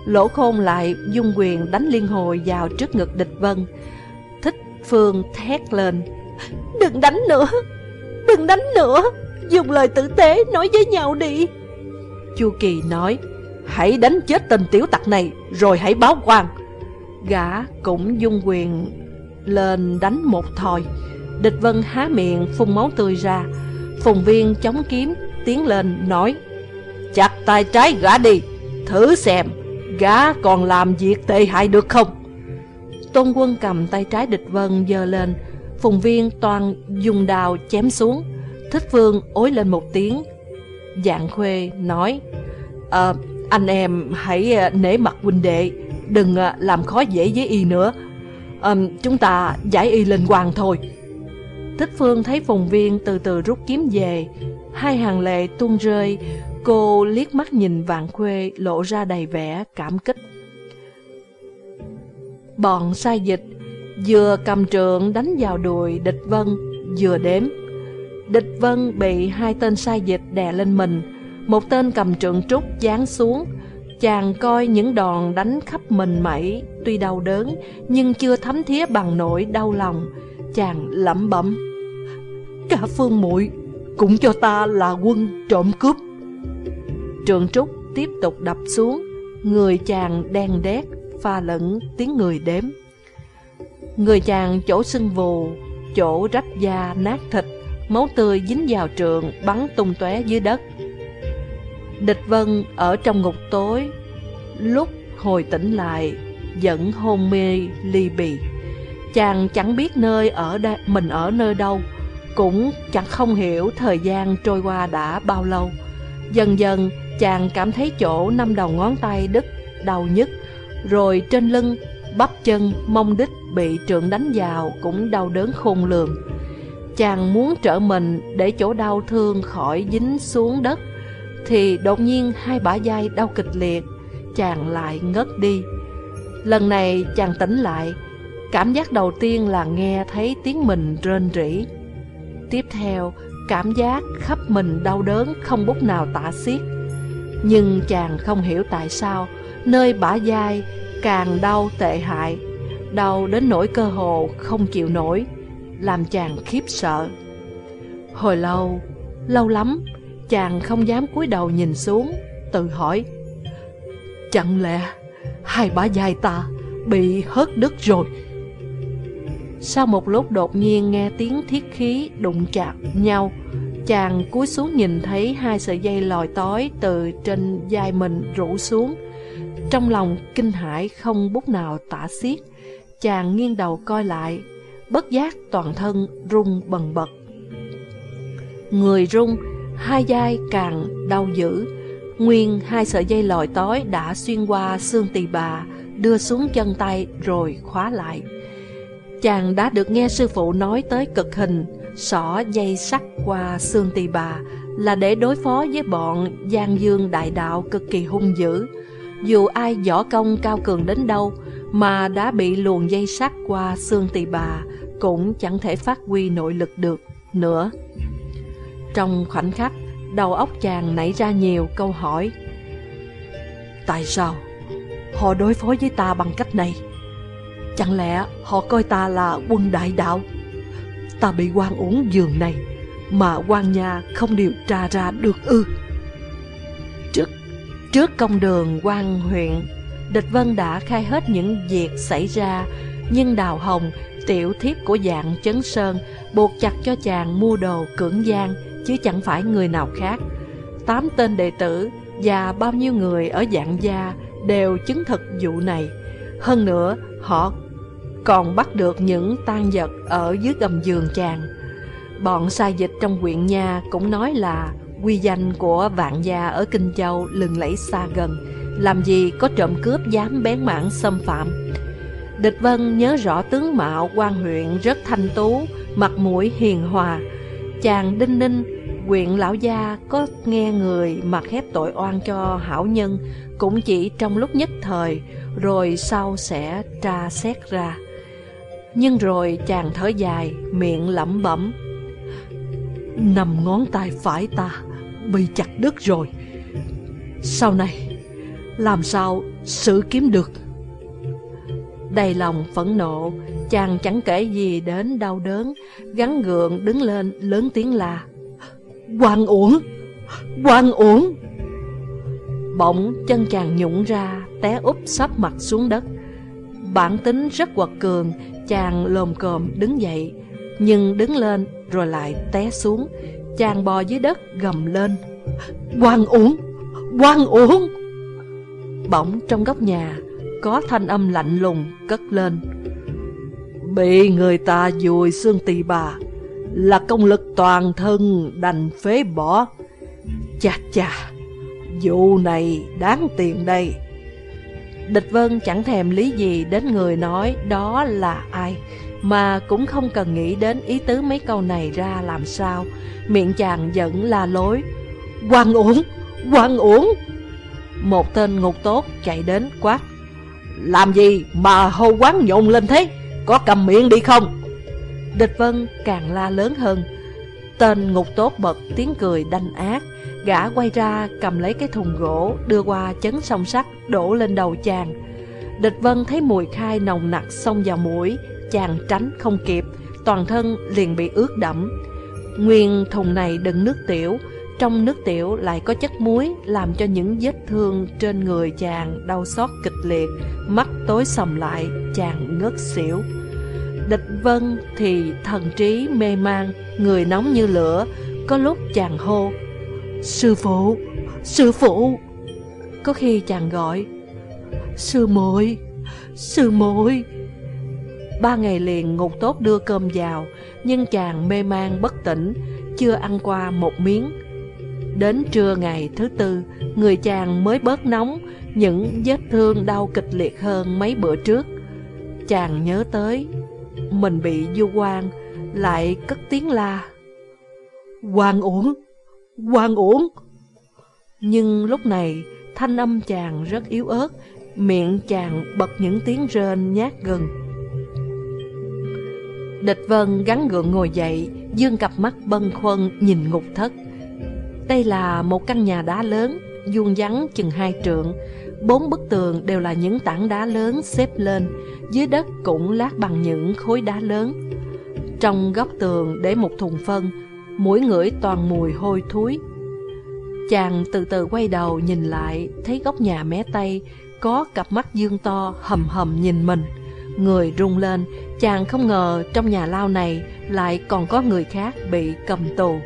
Lỗ khôn lại dung quyền đánh liên hồi vào trước ngực địch vân. Thích phương thét lên, Đừng đánh nữa! Đừng đánh nữa! Dùng lời tử tế nói với nhau đi! Chu Kỳ nói, Hãy đánh chết tên tiểu tặc này, Rồi hãy báo quan. Gã cũng dung quyền lên đánh một thòi. Địch Vân há miệng phun máu tươi ra. Phùng viên chống kiếm tiến lên nói Chặt tay trái gã đi Thử xem Gã còn làm việc tệ hại được không? Tôn quân cầm tay trái địch vân giơ lên. Phùng viên toàn dùng đào chém xuống. Thích vương ối lên một tiếng. Dạng khuê nói à, Anh em hãy ờ, nể mặt huynh đệ Đừng ờ, làm khó dễ với y nữa à, Chúng ta giải y lên hoàng thôi Thích phương thấy phùng viên từ từ rút kiếm về Hai hàng lệ tuôn rơi Cô liếc mắt nhìn vạn khuê lộ ra đầy vẻ cảm kích. Bọn sai dịch vừa cầm trượng đánh vào đùi địch vân vừa đếm. Địch vân bị hai tên sai dịch đè lên mình, một tên cầm trượng trúc giáng xuống. Chàng coi những đòn đánh khắp mình mẩy, tuy đau đớn, nhưng chưa thấm thía bằng nỗi đau lòng. Chàng lẩm bẩm, cả phương muội cũng cho ta là quân trộm cướp. Trường trúc tiếp tục đập xuống Người chàng đen đét Pha lẫn tiếng người đếm. Người chàng chỗ sưng vù Chỗ rách da nát thịt Máu tươi dính vào trường Bắn tung tóe dưới đất. Địch vân ở trong ngục tối. Lúc hồi tỉnh lại Vẫn hôn mê ly bì. Chàng chẳng biết nơi ở đây, mình ở nơi đâu Cũng chẳng không hiểu thời gian trôi qua đã bao lâu. Dần dần Chàng cảm thấy chỗ năm đầu ngón tay đứt, đau nhức, rồi trên lưng, bắp chân, mông đít bị trượng đánh vào cũng đau đớn khôn lường. Chàng muốn trở mình để chỗ đau thương khỏi dính xuống đất, thì đột nhiên hai bả vai đau kịch liệt, chàng lại ngất đi. Lần này chàng tỉnh lại, cảm giác đầu tiên là nghe thấy tiếng mình rên rỉ. Tiếp theo, cảm giác khắp mình đau đớn không bút nào tả xiết. Nhưng chàng không hiểu tại sao Nơi bả vai càng đau tệ hại Đau đến nỗi cơ hồ không chịu nổi Làm chàng khiếp sợ Hồi lâu, lâu lắm Chàng không dám cúi đầu nhìn xuống Tự hỏi Chẳng lẽ hai bả vai ta bị hớt đứt rồi Sau một lúc đột nhiên nghe tiếng thiết khí đụng chạm nhau Chàng cúi xuống nhìn thấy hai sợi dây lòi tói từ trên vai mình rủ xuống. Trong lòng kinh hãi không bút nào tả xiết, chàng nghiêng đầu coi lại, bất giác toàn thân rung bần bật. Người rung, hai vai càng đau dữ, nguyên hai sợi dây lòi tối đã xuyên qua xương tỳ bà, đưa xuống chân tay rồi khóa lại. Chàng đã được nghe sư phụ nói tới cực hình, xỏ dây sắt qua xương tỳ bà là để đối phó với bọn Giang Dương đại đạo cực kỳ hung dữ. Dù ai võ công cao cường đến đâu mà đã bị luồn dây sắt qua xương tỳ bà cũng chẳng thể phát huy nội lực được nữa. Trong khoảnh khắc, đầu óc chàng nảy ra nhiều câu hỏi. Tại sao họ đối phó với ta bằng cách này? Chẳng lẽ họ coi ta là quân đại đạo? ta bị quan uống giường này mà quan nhà không điều tra ra được ư. Trước, trước công đường quan huyện, Địch Vân đã khai hết những việc xảy ra, nhưng Đào Hồng, tiểu thiếp của dạng Chấn Sơn, buộc chặt cho chàng mua đồ cưỡng gian, chứ chẳng phải người nào khác. Tám tên đệ tử và bao nhiêu người ở dạng gia đều chứng thực vụ này. Hơn nữa, họ còn bắt được những tan vật ở dưới gầm giường chàng. Bọn sai dịch trong huyện nha cũng nói là quy danh của vạn gia ở Kinh Châu lừng lẫy xa gần, làm gì có trộm cướp dám bén mảng xâm phạm. Địch Vân nhớ rõ tướng mạo quan huyện rất thanh tú, mặt mũi hiền hòa. Chàng đinh ninh Quyện lão gia có nghe người mà khép tội oan cho hảo nhân cũng chỉ trong lúc nhất thời, rồi sau sẽ tra xét ra. Nhưng rồi chàng thở dài, miệng lẩm bẩm. Nằm ngón tay phải ta bị chặt đứt rồi. Sau này, làm sao xử kiếm được? Đầy lòng phẫn nộ, chàng chẳng kể gì đến đau đớn, gắn gượng đứng lên lớn tiếng là Quan uổng! Quan uổng! Bỗng chân chàng nhũng ra, té úp sắp mặt xuống đất. Bản tính rất quật cường, chàng lồm cồm đứng dậy, nhưng đứng lên rồi lại té xuống. Chàng bò dưới đất gầm lên. Quan uổng! Quan uổng! Bỗng trong góc nhà, có thanh âm lạnh lùng cất lên. Bị người ta dùi xương tỳ bà, là công lực toàn thân đành phế bỏ. Chà chà, vụ này đáng tiền đây. Địch Vân chẳng thèm lý gì đến người nói đó là ai, mà cũng không cần nghĩ đến ý tứ mấy câu này ra làm sao. Miệng chàng vẫn la lối. Quang uổng, quang uổng. Một tên ngục tốt chạy đến quát. Làm gì mà hô quán nhộn lên thế? Có cầm miệng đi không? Địch Vân càng la lớn hơn. Tên ngục tốt bật tiếng cười đanh ác. Gã quay ra cầm lấy cái thùng gỗ đưa qua chấn song sắt đổ lên đầu chàng. Địch Vân thấy mùi khai nồng nặc xông vào mũi, chàng tránh không kịp, toàn thân liền bị ướt đẫm. Nguyên thùng này đựng nước tiểu, trong nước tiểu lại có chất muối làm cho những vết thương trên người chàng đau xót kịch liệt, mắt tối sầm lại, chàng ngất xỉu. Địch Vân thì thần trí mê man, người nóng như lửa, có lúc chàng hô. Sư phụ, sư phụ. Có khi chàng gọi. Sư muội, sư muội. Ba ngày liền ngục tốt đưa cơm vào, nhưng chàng mê man bất tỉnh, chưa ăn qua một miếng. Đến trưa ngày thứ tư, người chàng mới bớt nóng, những vết thương đau kịch liệt hơn mấy bữa trước. Chàng nhớ tới mình bị du quan, lại cất tiếng la. quang uổng, quang uổng. Nhưng lúc này, thanh âm chàng rất yếu ớt, miệng chàng bật những tiếng rên nhát gừng. Địch Vân gắn gượng ngồi dậy, dương cặp mắt bân khuân nhìn ngục thất. Đây là một căn nhà đá lớn, vuông vắn chừng hai trượng, Bốn bức tường đều là những tảng đá lớn xếp lên, dưới đất cũng lát bằng những khối đá lớn. Trong góc tường để một thùng phân, mũi ngửi toàn mùi hôi thối. Chàng từ từ quay đầu nhìn lại, thấy góc nhà mé tây, có cặp mắt dương to hầm hầm nhìn mình. Người rung lên, chàng không ngờ trong nhà lao này lại còn có người khác bị cầm tù.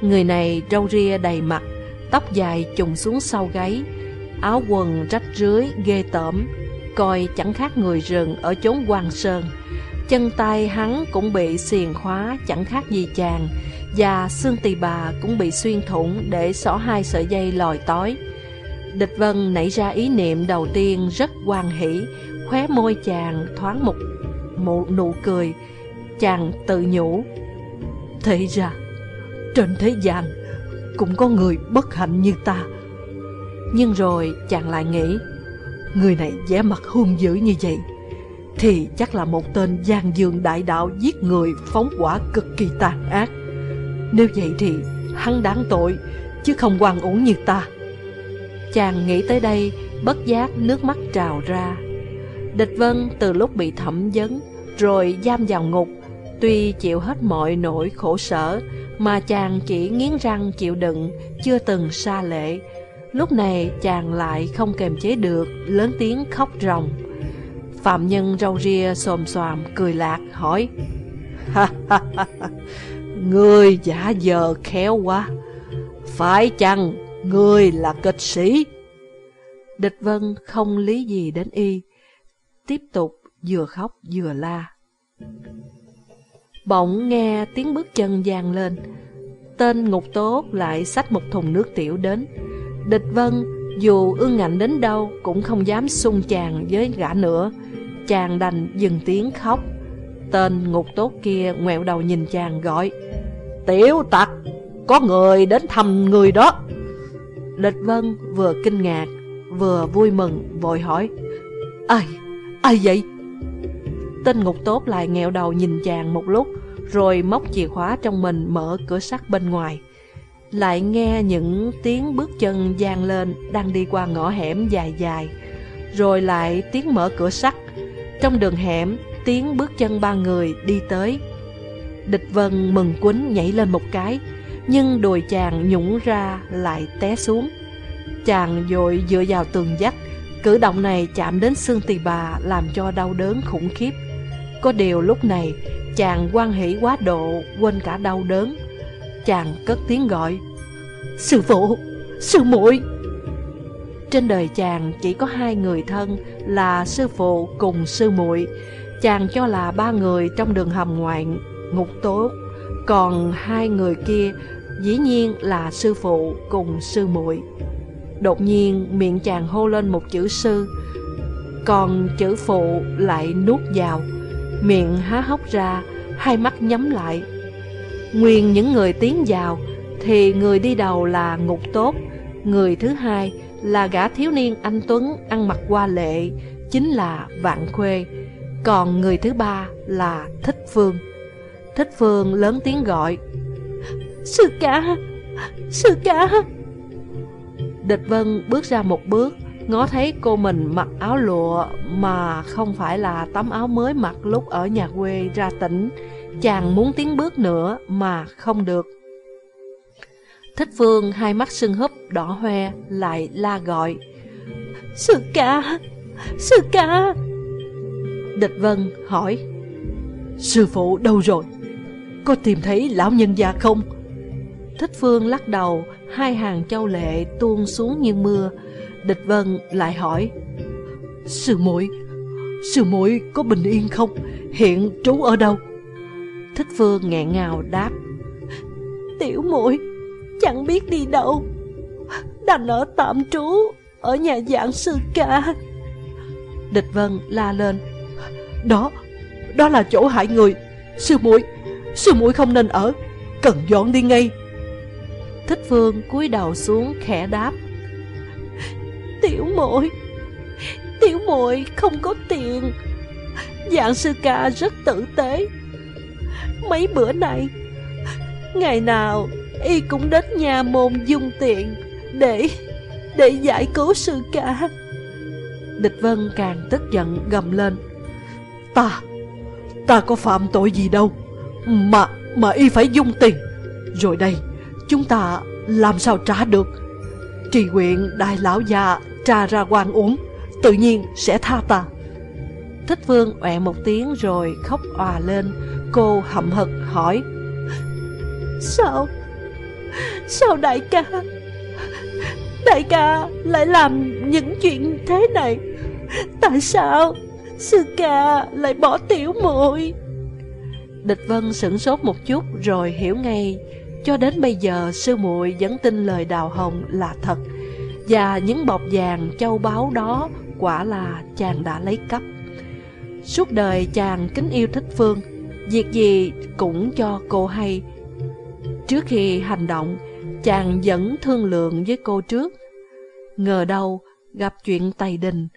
Người này râu ria đầy mặt, tóc dài trùng xuống sau gáy, áo quần rách rưới ghê tởm, coi chẳng khác người rừng ở chốn quan sơn. Chân tay hắn cũng bị xiềng khóa chẳng khác gì chàng, và xương tỳ bà cũng bị xuyên thủng để xỏ hai sợi dây lòi tối. Địch Vân nảy ra ý niệm đầu tiên rất hoan hỷ, khóe môi chàng thoáng một, một nụ cười. Chàng tự nhủ, Thì ra, trên thế gian, cũng có người bất hạnh như ta. Nhưng rồi chàng lại nghĩ, Người này vẻ mặt hung dữ như vậy, Thì chắc là một tên gian dương đại đạo Giết người phóng quả cực kỳ tàn ác. Nếu vậy thì hắn đáng tội, Chứ không quan uổng như ta. Chàng nghĩ tới đây, Bất giác nước mắt trào ra. Địch Vân từ lúc bị thẩm vấn, Rồi giam vào ngục, Tuy chịu hết mọi nỗi khổ sở mà chàng chỉ nghiến răng chịu đựng Chưa từng xa lệ. Lúc này chàng lại không kềm chế được, lớn tiếng khóc ròng. Phạm nhân râu ria xồm xoàm cười lạc hỏi ha ha ha Ngươi giả giờ khéo quá. Phải chăng ngươi là kịch sĩ? Địch Vân không lý gì đến y Tiếp tục vừa khóc vừa la. Bỗng nghe tiếng bước chân vang lên Tên ngục tốt lại xách một thùng nước tiểu đến Địch Vân dù ương ngạnh đến đâu cũng không dám xung chàng với gã nữa. Chàng đành dừng tiếng khóc. Tên ngục tốt kia ngoẹo đầu nhìn chàng gọi. Tiểu tặc, có người đến thăm người đó. Địch Vân vừa kinh ngạc, vừa vui mừng, vội hỏi. Ai, ai vậy? Tên ngục tốt lại nghẹo đầu nhìn chàng một lúc, rồi móc chìa khóa trong mình mở cửa sắt bên ngoài. Lại nghe những tiếng bước chân gian lên đang đi qua ngõ hẻm dài dài, rồi lại tiếng mở cửa sắt. Trong đường hẻm, tiếng bước chân ba người đi tới. Địch Vân mừng quýnh nhảy lên một cái, nhưng đùi chàng nhũng ra lại té xuống. Chàng vội dựa vào tường dách, cử động này chạm đến xương tỳ bà làm cho đau đớn khủng khiếp. Có điều lúc này, chàng quan hỷ quá độ, quên cả đau đớn. Chàng cất tiếng gọi, Sư phụ, sư muội. Trên đời chàng chỉ có hai người thân là sư phụ cùng sư muội. Chàng cho là ba người trong đường hầm ngoạn, ngục tốt Còn hai người kia dĩ nhiên là sư phụ cùng sư muội. Đột nhiên miệng chàng hô lên một chữ sư Còn chữ phụ lại nuốt vào. Miệng há hốc ra, Hai mắt nhắm lại. Nguyên những người tiến vào, Thì người đi đầu là ngục tốt, Người thứ hai là gã thiếu niên anh Tuấn Ăn mặc qua lệ, Chính là Vạn Khuê. Còn người thứ ba là Thích Phương. Thích Phương lớn tiếng gọi, Sư ca Sư ca. Địch Vân bước ra một bước Ngó thấy cô mình mặc áo lụa Mà không phải là tấm áo mới mặc lúc ở nhà quê ra tỉnh. Chàng muốn tiến bước nữa mà không được. Thích Phương hai mắt sưng húp, đỏ hoe, lại la gọi. Sư ca Sư ca. Địch Vân hỏi. Sư phụ đâu rồi? Có tìm thấy lão nhân già không? Thích Phương lắc đầu, Hai hàng châu lệ tuôn xuống như mưa. Địch Vân lại hỏi, Sư muội Sư muội có bình yên không? Hiện trú ở đâu? Thích Phương nghẹn ngào đáp, Tiểu muội, Chẳng biết đi đâu. Đành ở tạm trú, Ở nhà giảng sư ca. Địch Vân la lên, Đó Đó là chỗ hại người. Sư muội Sư muội không nên ở, Cần dọn đi ngay. Thích Phương cúi đầu xuống khẽ đáp Tiểu muội. Tiểu muội không có tiền. Dạng sư ca rất tử tế. Mấy bữa nay, Ngày nào Y cũng đến nhà môn dung tiền Để Để giải cứu sư ca. Địch Vân càng tức giận gầm lên. Ta Ta có phạm tội gì đâu, Mà Mà y phải dung tiền. Rồi đây, Chúng ta làm sao trả được? Trì huyện đại lão già trà ra quan uống Tự nhiên sẽ tha ta Thích Vương ọe một tiếng rồi khóc òa lên. Cô hậm hực hỏi Sao? Sao đại ca? Đại ca lại làm những chuyện thế này? Tại sao Sư ca lại bỏ tiểu muội? Địch Vân sửng sốt một chút rồi hiểu ngay. Cho đến bây giờ sư muội vẫn tin lời đào hồng là thật và những bọc vàng châu báu đó quả là chàng đã lấy cắp. Suốt đời chàng kính yêu thích Phương, Việc gì cũng cho cô hay. Trước khi hành động, Chàng vẫn thương lượng với cô trước. Ngờ đâu gặp chuyện tày Đình,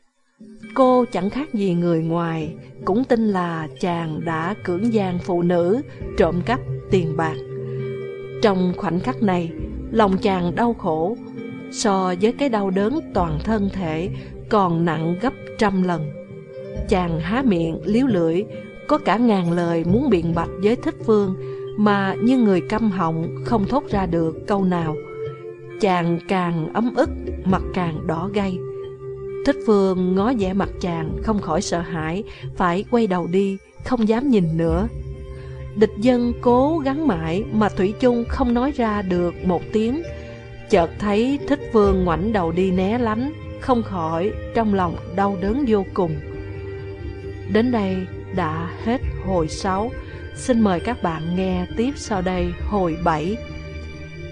Cô chẳng khác gì người ngoài, Cũng tin là chàng đã cưỡng gian phụ nữ, Trộm cắp tiền bạc. Trong khoảnh khắc này, Lòng chàng đau khổ So với cái đau đớn toàn thân thể Còn nặng gấp trăm lần. Chàng há miệng liếu lưỡi, Có cả ngàn lời muốn biện bạch với thích phương Mà như người câm họng Không thốt ra được câu nào. Chàng càng ấm ức, Mặt càng đỏ gay. Thích phương ngó vẻ mặt chàng Không khỏi sợ hãi, Phải quay đầu đi, Không dám nhìn nữa. Địch dân cố gắng mãi Mà Thủy chung không nói ra được một tiếng. Chợt thấy thích vương ngoảnh đầu đi né lánh, Không khỏi trong lòng đau đớn vô cùng. Đến đây đã hết hồi 6 Xin mời các bạn nghe tiếp sau đây hồi 7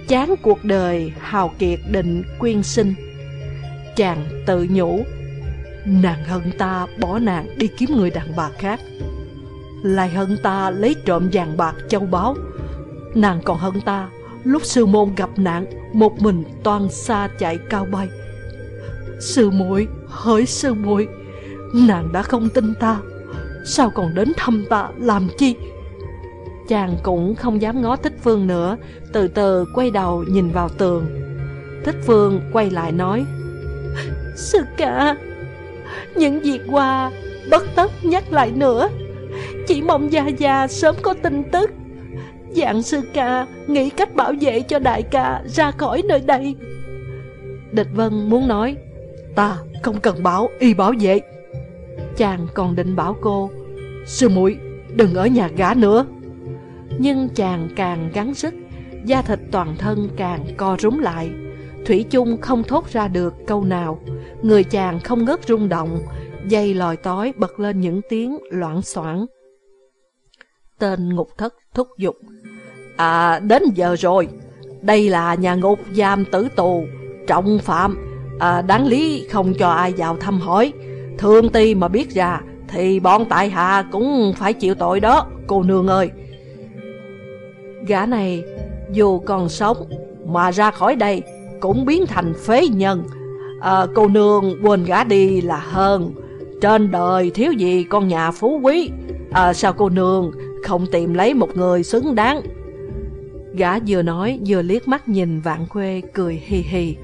Chán cuộc đời hào kiệt định quyên sinh. Chàng tự nhủ, Nàng hận ta bỏ nàng đi kiếm người đàn bà khác, Lại hận ta lấy trộm vàng bạc châu báu. Nàng còn hận ta Lúc sư môn gặp nạn, Một mình toàn xa chạy cao bay. Sư muội, hỡi sư muội, Nàng đã không tin ta. Sao còn đến thăm ta, làm chi? Chàng cũng không dám ngó Thích Phương nữa, Từ từ quay đầu nhìn vào tường. Thích Phương quay lại nói, Sư ca, Những việc qua Bất tất nhắc lại nữa. Chỉ mong Gia Gia sớm có tin tức. Dạng sư ca Nghĩ cách bảo vệ cho đại ca Ra khỏi nơi đây. Địch Vân muốn nói, Ta không cần bảo y bảo vệ. Chàng còn định bảo cô, Sư muội, đừng ở nhà gã nữa. Nhưng chàng càng gắng sức, Da thịt toàn thân càng co rúm lại. Thủy chung không thốt ra được câu nào. Người chàng không ngớt rung động, Dây lòi tối bật lên những tiếng loạn xoảng. Tên ngục thất thúc giục À đến giờ rồi. Đây là nhà ngục giam tử tù Trọng phạm. À, Đáng lý không cho ai vào thăm hỏi. Thương ti mà biết ra Thì bọn tại hạ cũng phải chịu tội đó Cô nương ơi. Gã này dù còn sống Mà ra khỏi đây Cũng biến thành phế nhân. À, Cô nương quên gã đi là hơn. Trên đời thiếu gì con nhà phú quý? À, Sao cô nương không tìm lấy một người xứng đáng? Gã vừa nói vừa liếc mắt nhìn vạn khuê cười hì hì.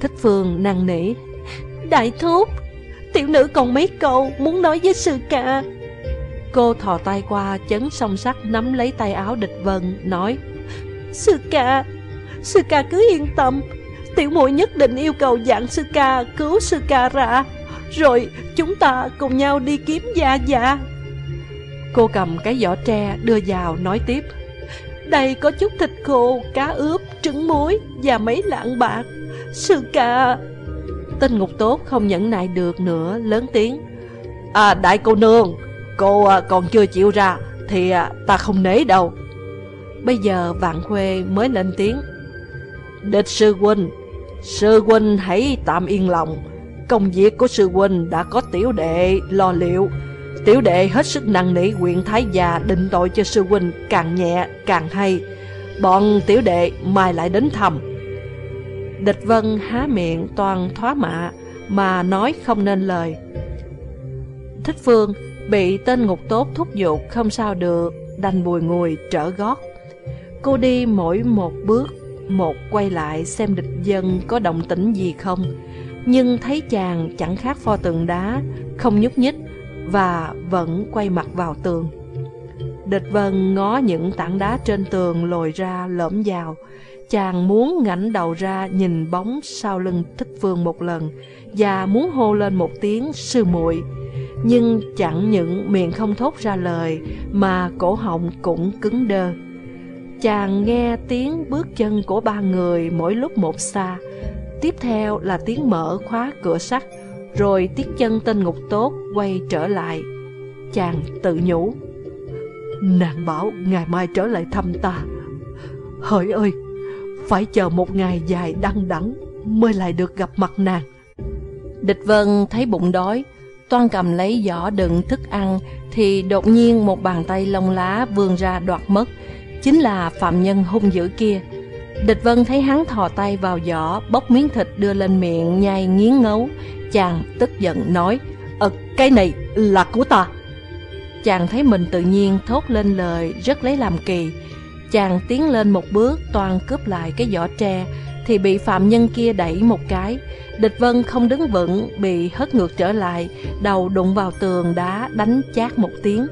Thích Phương năn nỉ, Đại thúc, Tiểu nữ còn mấy câu muốn nói với sư ca. Cô thò tay qua, chấn song sắt nắm lấy tay áo địch vân, Nói, Sư ca Sư ca cứ yên tâm. Tiểu muội nhất định yêu cầu dạng sư ca, Cứu sư ca ra. Rồi chúng ta cùng nhau đi kiếm gia gia. Cô cầm cái giỏ tre đưa vào, nói tiếp đây có chút thịt khô, cá ướp, trứng muối và mấy lạng bạc. Sư ca. Tên ngục tốt không nhẫn nại được nữa Lớn tiếng. À đại cô nương Cô à, còn chưa chịu ra Thì à, ta không nể đâu. Bây giờ Vạn Khuê mới lên tiếng. Địch sư huynh Sư huynh hãy tạm yên lòng. Công việc của sư huynh đã có tiểu đệ lo liệu. Tiểu đệ hết sức nặng nỉ quyện thái già định tội cho sư huynh, càng nhẹ, càng hay. Bọn tiểu đệ mai lại đến thăm. Địch Vân há miệng toàn thoá mạ, Mà nói không nên lời. Thích Phương bị tên ngục tốt thúc giục không sao được, Đành bùi ngùi trở gót. Cô đi mỗi một bước, Một quay lại xem địch dân có động tĩnh gì không. Nhưng thấy chàng chẳng khác pho tượng đá, Không nhúc nhích. Và vẫn quay mặt vào tường. Địch vân ngó những tảng đá trên tường lồi ra lõm vào Chàng muốn ngảnh đầu ra nhìn bóng sau lưng thích phương một lần Và muốn hô lên một tiếng, sư muội. Nhưng chẳng những miệng không thốt ra lời, Mà cổ họng cũng cứng đơ. Chàng nghe tiếng bước chân của ba người mỗi lúc một xa. Tiếp theo là tiếng mở khóa cửa sắt. Rồi tiếng chân tên ngục tốt quay trở lại. Chàng tự nhủ, Nàng bảo ngày mai trở lại thăm ta. Hỡi ơi, Phải chờ một ngày dài đăng đẳng Mới lại được gặp mặt nàng. Địch Vân thấy bụng đói, Toan cầm lấy giỏ đựng thức ăn Thì đột nhiên một bàn tay lông lá vươn ra đoạt mất. Chính là phạm nhân hung dữ kia. Địch Vân thấy hắn thò tay vào giỏ, Bóc miếng thịt đưa lên miệng, nhai nghiến ngấu. Chàng tức giận nói Ờ cái này là của ta. Chàng thấy mình tự nhiên thốt lên lời rất lấy làm kỳ. Chàng tiến lên một bước toàn cướp lại cái giỏ tre, Thì bị phạm nhân kia đẩy một cái. Địch Vân không đứng vững, Bị hất ngược trở lại, Đầu đụng vào tường đá, đánh chát một tiếng.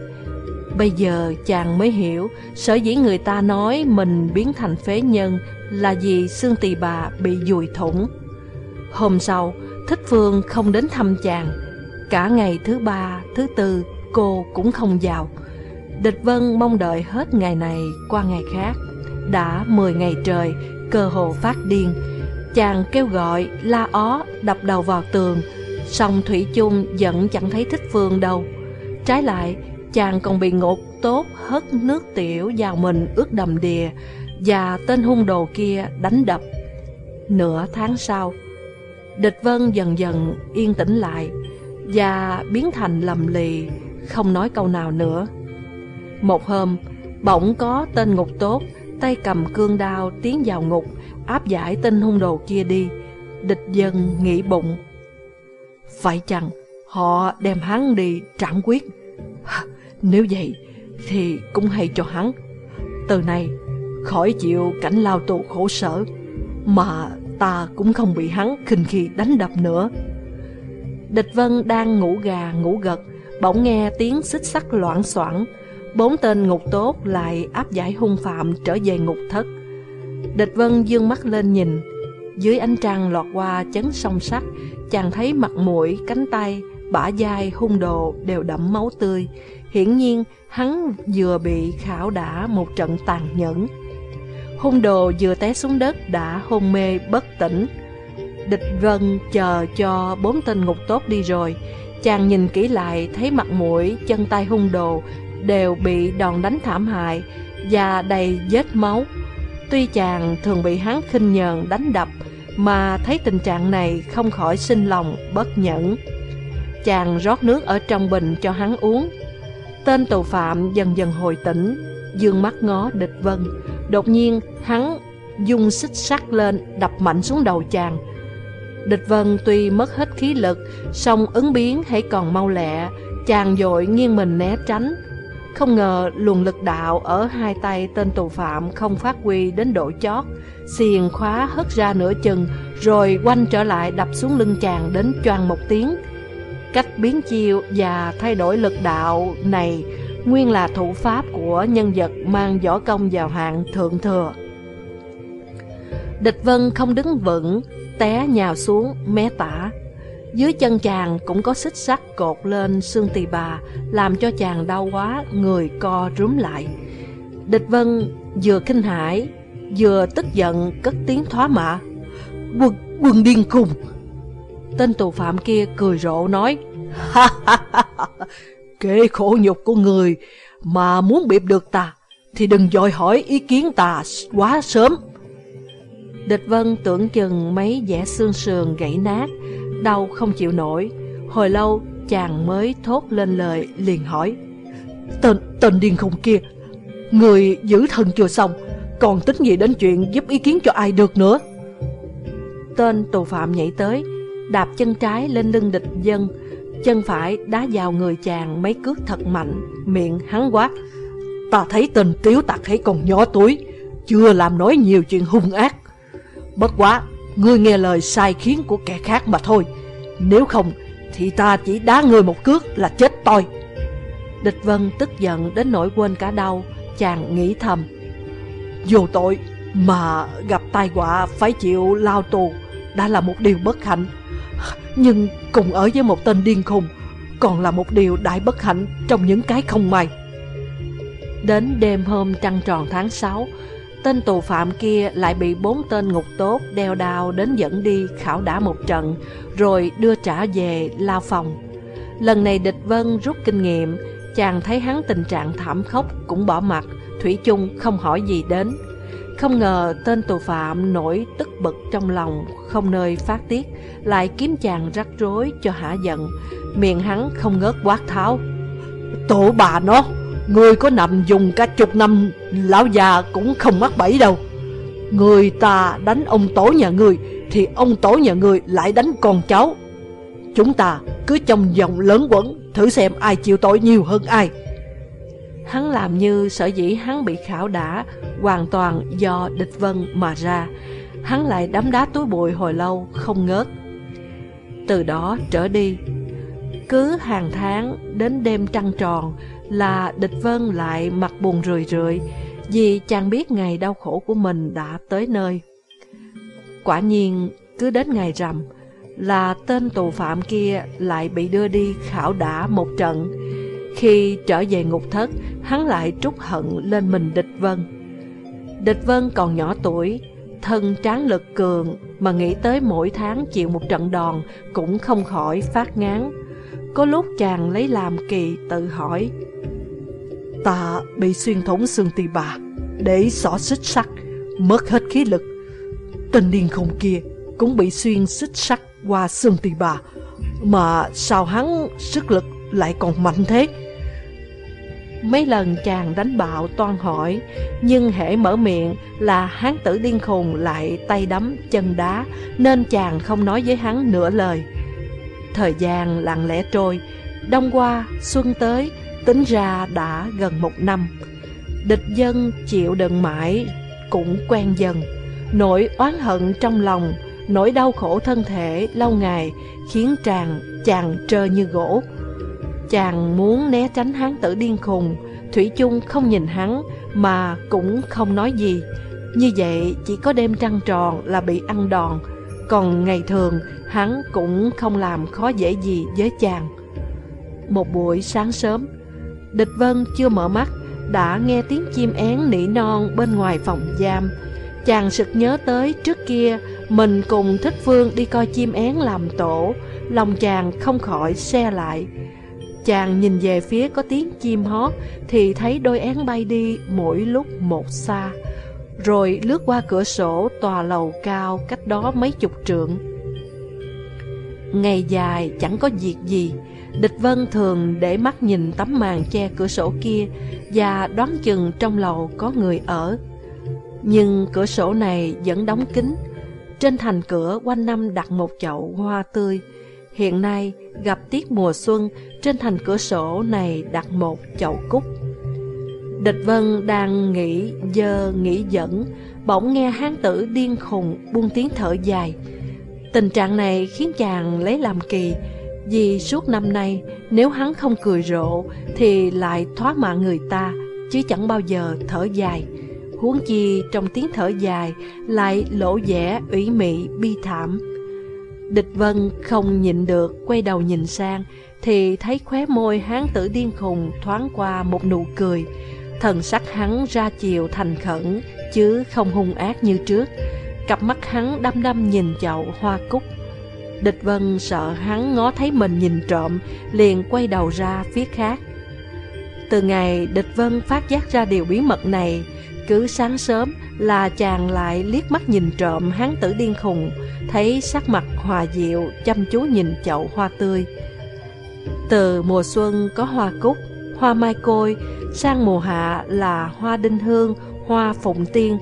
Bây giờ chàng mới hiểu, Sở dĩ người ta nói mình biến thành phế nhân Là vì xương tỳ bà bị dùi thủng. Hôm sau Thích Phương không đến thăm chàng. Cả ngày thứ ba, thứ tư Cô cũng không vào. Địch Vân mong đợi hết ngày này qua ngày khác. Đã 10 ngày trời Cơ hồ phát điên. Chàng kêu gọi la ó Đập đầu vào tường Song Thủy chung vẫn chẳng thấy thích phương đâu. Trái lại Chàng còn bị ngột tốt hất nước tiểu vào mình ướt đầm đìa Và tên hung đồ kia đánh đập. Nửa tháng sau Địch Vân dần dần yên tĩnh lại Và biến thành lầm lì Không nói câu nào nữa Một hôm Bỗng có tên ngục tốt tay cầm cương đao tiến vào ngục, áp giải tên hung đồ kia đi. Địch dân nghĩ bụng. Phải chăng họ đem hắn đi trảm quyết? <laughs> Nếu vậy thì cũng hay cho hắn. Từ nay khỏi chịu cảnh lao tù khổ sở, mà ta cũng không bị hắn khinh khi đánh đập nữa. Địch Vân đang ngủ gà ngủ gật, bỗng nghe tiếng xích sắt loạn soạn, bốn tên ngục tốt lại áp giải hung phạm trở về ngục thất. Địch Vân dương mắt lên nhìn, dưới ánh trăng lọt qua chấn song sắt, chàng thấy mặt mũi, cánh tay, bả vai hung đồ đều đẫm máu tươi. Hiển nhiên, hắn vừa bị khảo đả một trận tàn nhẫn. Hung đồ vừa té xuống đất đã hôn mê bất tỉnh. Địch Vân chờ cho bốn tên ngục tốt đi rồi, chàng nhìn kỹ lại thấy mặt mũi, chân tay hung đồ đều bị đòn đánh thảm hại và đầy vết máu. Tuy chàng thường bị hắn khinh nhờn đánh đập, mà thấy tình trạng này không khỏi sinh lòng bất nhẫn. Chàng rót nước ở trong bình cho hắn uống. Tên tù phạm dần dần hồi tỉnh, dương mắt ngó địch vân. Đột nhiên hắn dung xích sắt lên đập mạnh xuống đầu chàng. Địch vân tuy mất hết khí lực, song ứng biến hãy còn mau lẹ, chàng dội nghiêng mình né tránh, không ngờ luồng lực đạo ở hai tay tên tù phạm không phát huy đến độ chót, xiềng khóa hất ra nửa chừng, rồi quanh trở lại đập xuống lưng chàng đến choang một tiếng. Cách biến chiêu và thay đổi lực đạo này nguyên là thủ pháp của nhân vật mang võ công vào hạng thượng thừa. Địch Vân không đứng vững, té nhào xuống, mé tả. Dưới chân chàng cũng có xích sắt cột lên xương tỳ bà, làm cho chàng đau quá, người co rúm lại. Địch Vân vừa kinh hãi, vừa tức giận cất tiếng thoá mạ. Quân, quân điên khùng! Tên tù phạm kia cười rộ nói, ha ha ha kể khổ nhục của người mà muốn bịp được ta, thì đừng dội hỏi ý kiến ta quá sớm. Địch Vân tưởng chừng mấy vẻ xương sườn gãy nát, đau không chịu nổi. Hồi lâu chàng mới thốt lên lời liền hỏi Tên, tên điên khùng kia Người giữ thân chưa xong Còn tính gì đến chuyện giúp ý kiến cho ai được nữa Tên tù phạm nhảy tới Đạp chân trái lên lưng địch dân Chân phải đá vào người chàng mấy cước thật mạnh, Miệng hắn quát. Ta thấy tình tiếu tặc ấy còn nhỏ tuổi, Chưa làm nói nhiều chuyện hung ác. Bất quá, Ngươi nghe lời sai khiến của kẻ khác mà thôi. Nếu không, Thì ta chỉ đá ngươi một cước là chết toi. Địch Vân tức giận đến nỗi quên cả đau, Chàng nghĩ thầm. Vô tội Mà gặp tai họa phải chịu lao tù, Đã là một điều bất hạnh. Nhưng cùng ở với một tên điên khùng Còn là một điều đại bất hạnh Trong những cái không may Đến đêm hôm trăng tròn tháng 6 Tên tù phạm kia lại bị bốn tên ngục tốt đeo đao đến dẫn đi khảo đả một trận, rồi đưa trả về lao phòng. Lần này địch vân rút kinh nghiệm, chàng thấy hắn tình trạng thảm khốc cũng bỏ mặt, Thủy chung không hỏi gì đến. Không ngờ tên tù phạm nổi tức bực trong lòng, không nơi phát tiết, lại kiếm chàng rắc rối cho hả giận, miệng hắn không ngớt quát tháo. Tổ bà nó! Người có nằm dùng cả chục năm Lão già cũng không mắc bẫy đâu Người ta đánh ông tổ nhà người Thì ông tổ nhà người lại đánh con cháu Chúng ta cứ trong vòng lớn quẩn Thử xem ai chịu tội nhiều hơn ai Hắn làm như sở dĩ hắn bị khảo đả Hoàn toàn do địch vân mà ra Hắn lại đấm đá túi bụi hồi lâu không ngớt Từ đó trở đi Cứ hàng tháng đến đêm trăng tròn là địch vân lại mặt buồn rười rượi vì chàng biết ngày đau khổ của mình đã tới nơi. Quả nhiên, cứ đến ngày rằm, là tên tù phạm kia lại bị đưa đi khảo đả một trận. Khi trở về ngục thất, hắn lại trút hận lên mình địch vân. Địch vân còn nhỏ tuổi, thân tráng lực cường mà nghĩ tới mỗi tháng chịu một trận đòn cũng không khỏi phát ngán. Có lúc chàng lấy làm kỳ tự hỏi Ta bị xuyên thủng xương tì bà Để xỏ xích sắt Mất hết khí lực Tên điên không kia Cũng bị xuyên xích sắt qua xương tì bà Mà sao hắn sức lực lại còn mạnh thế Mấy lần chàng đánh bạo toan hỏi Nhưng hễ mở miệng là hán tử điên khùng lại tay đấm chân đá Nên chàng không nói với hắn nửa lời. Thời gian lặng lẽ trôi Đông qua, xuân tới Tính ra đã gần một năm. Địch dân chịu đựng mãi Cũng quen dần. Nỗi oán hận trong lòng Nỗi đau khổ thân thể lâu ngày Khiến chàng chàng trơ như gỗ. Chàng muốn né tránh hắn tử điên khùng, Thủy chung không nhìn hắn Mà cũng không nói gì. Như vậy, chỉ có đêm trăng tròn là bị ăn đòn. Còn ngày thường, hắn cũng không làm khó dễ gì với chàng. Một buổi sáng sớm, Địch Vân chưa mở mắt, Đã nghe tiếng chim én nỉ non bên ngoài phòng giam. Chàng sực nhớ tới trước kia, Mình cùng Thích Phương đi coi chim én làm tổ, Lòng chàng không khỏi xe lại. Chàng nhìn về phía có tiếng chim hót Thì thấy đôi én bay đi mỗi lúc một xa. Rồi lướt qua cửa sổ tòa lầu cao cách đó mấy chục trượng. Ngày dài chẳng có việc gì. Địch Vân thường để mắt nhìn tấm màn che cửa sổ kia Và đoán chừng trong lầu có người ở. Nhưng cửa sổ này vẫn đóng kín. Trên thành cửa quanh năm đặt một chậu hoa tươi. Hiện nay, gặp tiết mùa xuân, Trên thành cửa sổ này đặt một chậu cúc. Địch Vân đang nghĩ, dơ nghĩ dẫn, Bỗng nghe hán tử điên khùng buông tiếng thở dài. Tình trạng này khiến chàng lấy làm kỳ, Vì suốt năm nay, Nếu hắn không cười rộ, Thì lại thoát mạng người ta, Chứ chẳng bao giờ thở dài. Huống chi trong tiếng thở dài, Lại lộ vẻ ủy mị, bi thảm. Địch Vân không nhịn được, Quay đầu nhìn sang, Thì thấy khóe môi hán tử điên khùng Thoáng qua một nụ cười. Thần sắc hắn ra chiều thành khẩn, Chứ không hung ác như trước. Cặp mắt hắn đăm đăm nhìn chậu hoa cúc. Địch Vân sợ hắn ngó thấy mình nhìn trộm, Liền quay đầu ra phía khác. Từ ngày Địch Vân phát giác ra điều bí mật này, Cứ sáng sớm là chàng lại liếc mắt nhìn trộm hán tử điên khùng Thấy sắc mặt hòa diệu chăm chú nhìn chậu hoa tươi. Từ mùa xuân có hoa cúc, hoa mai côi Sang mùa hạ là hoa đinh hương, hoa phụng tiên.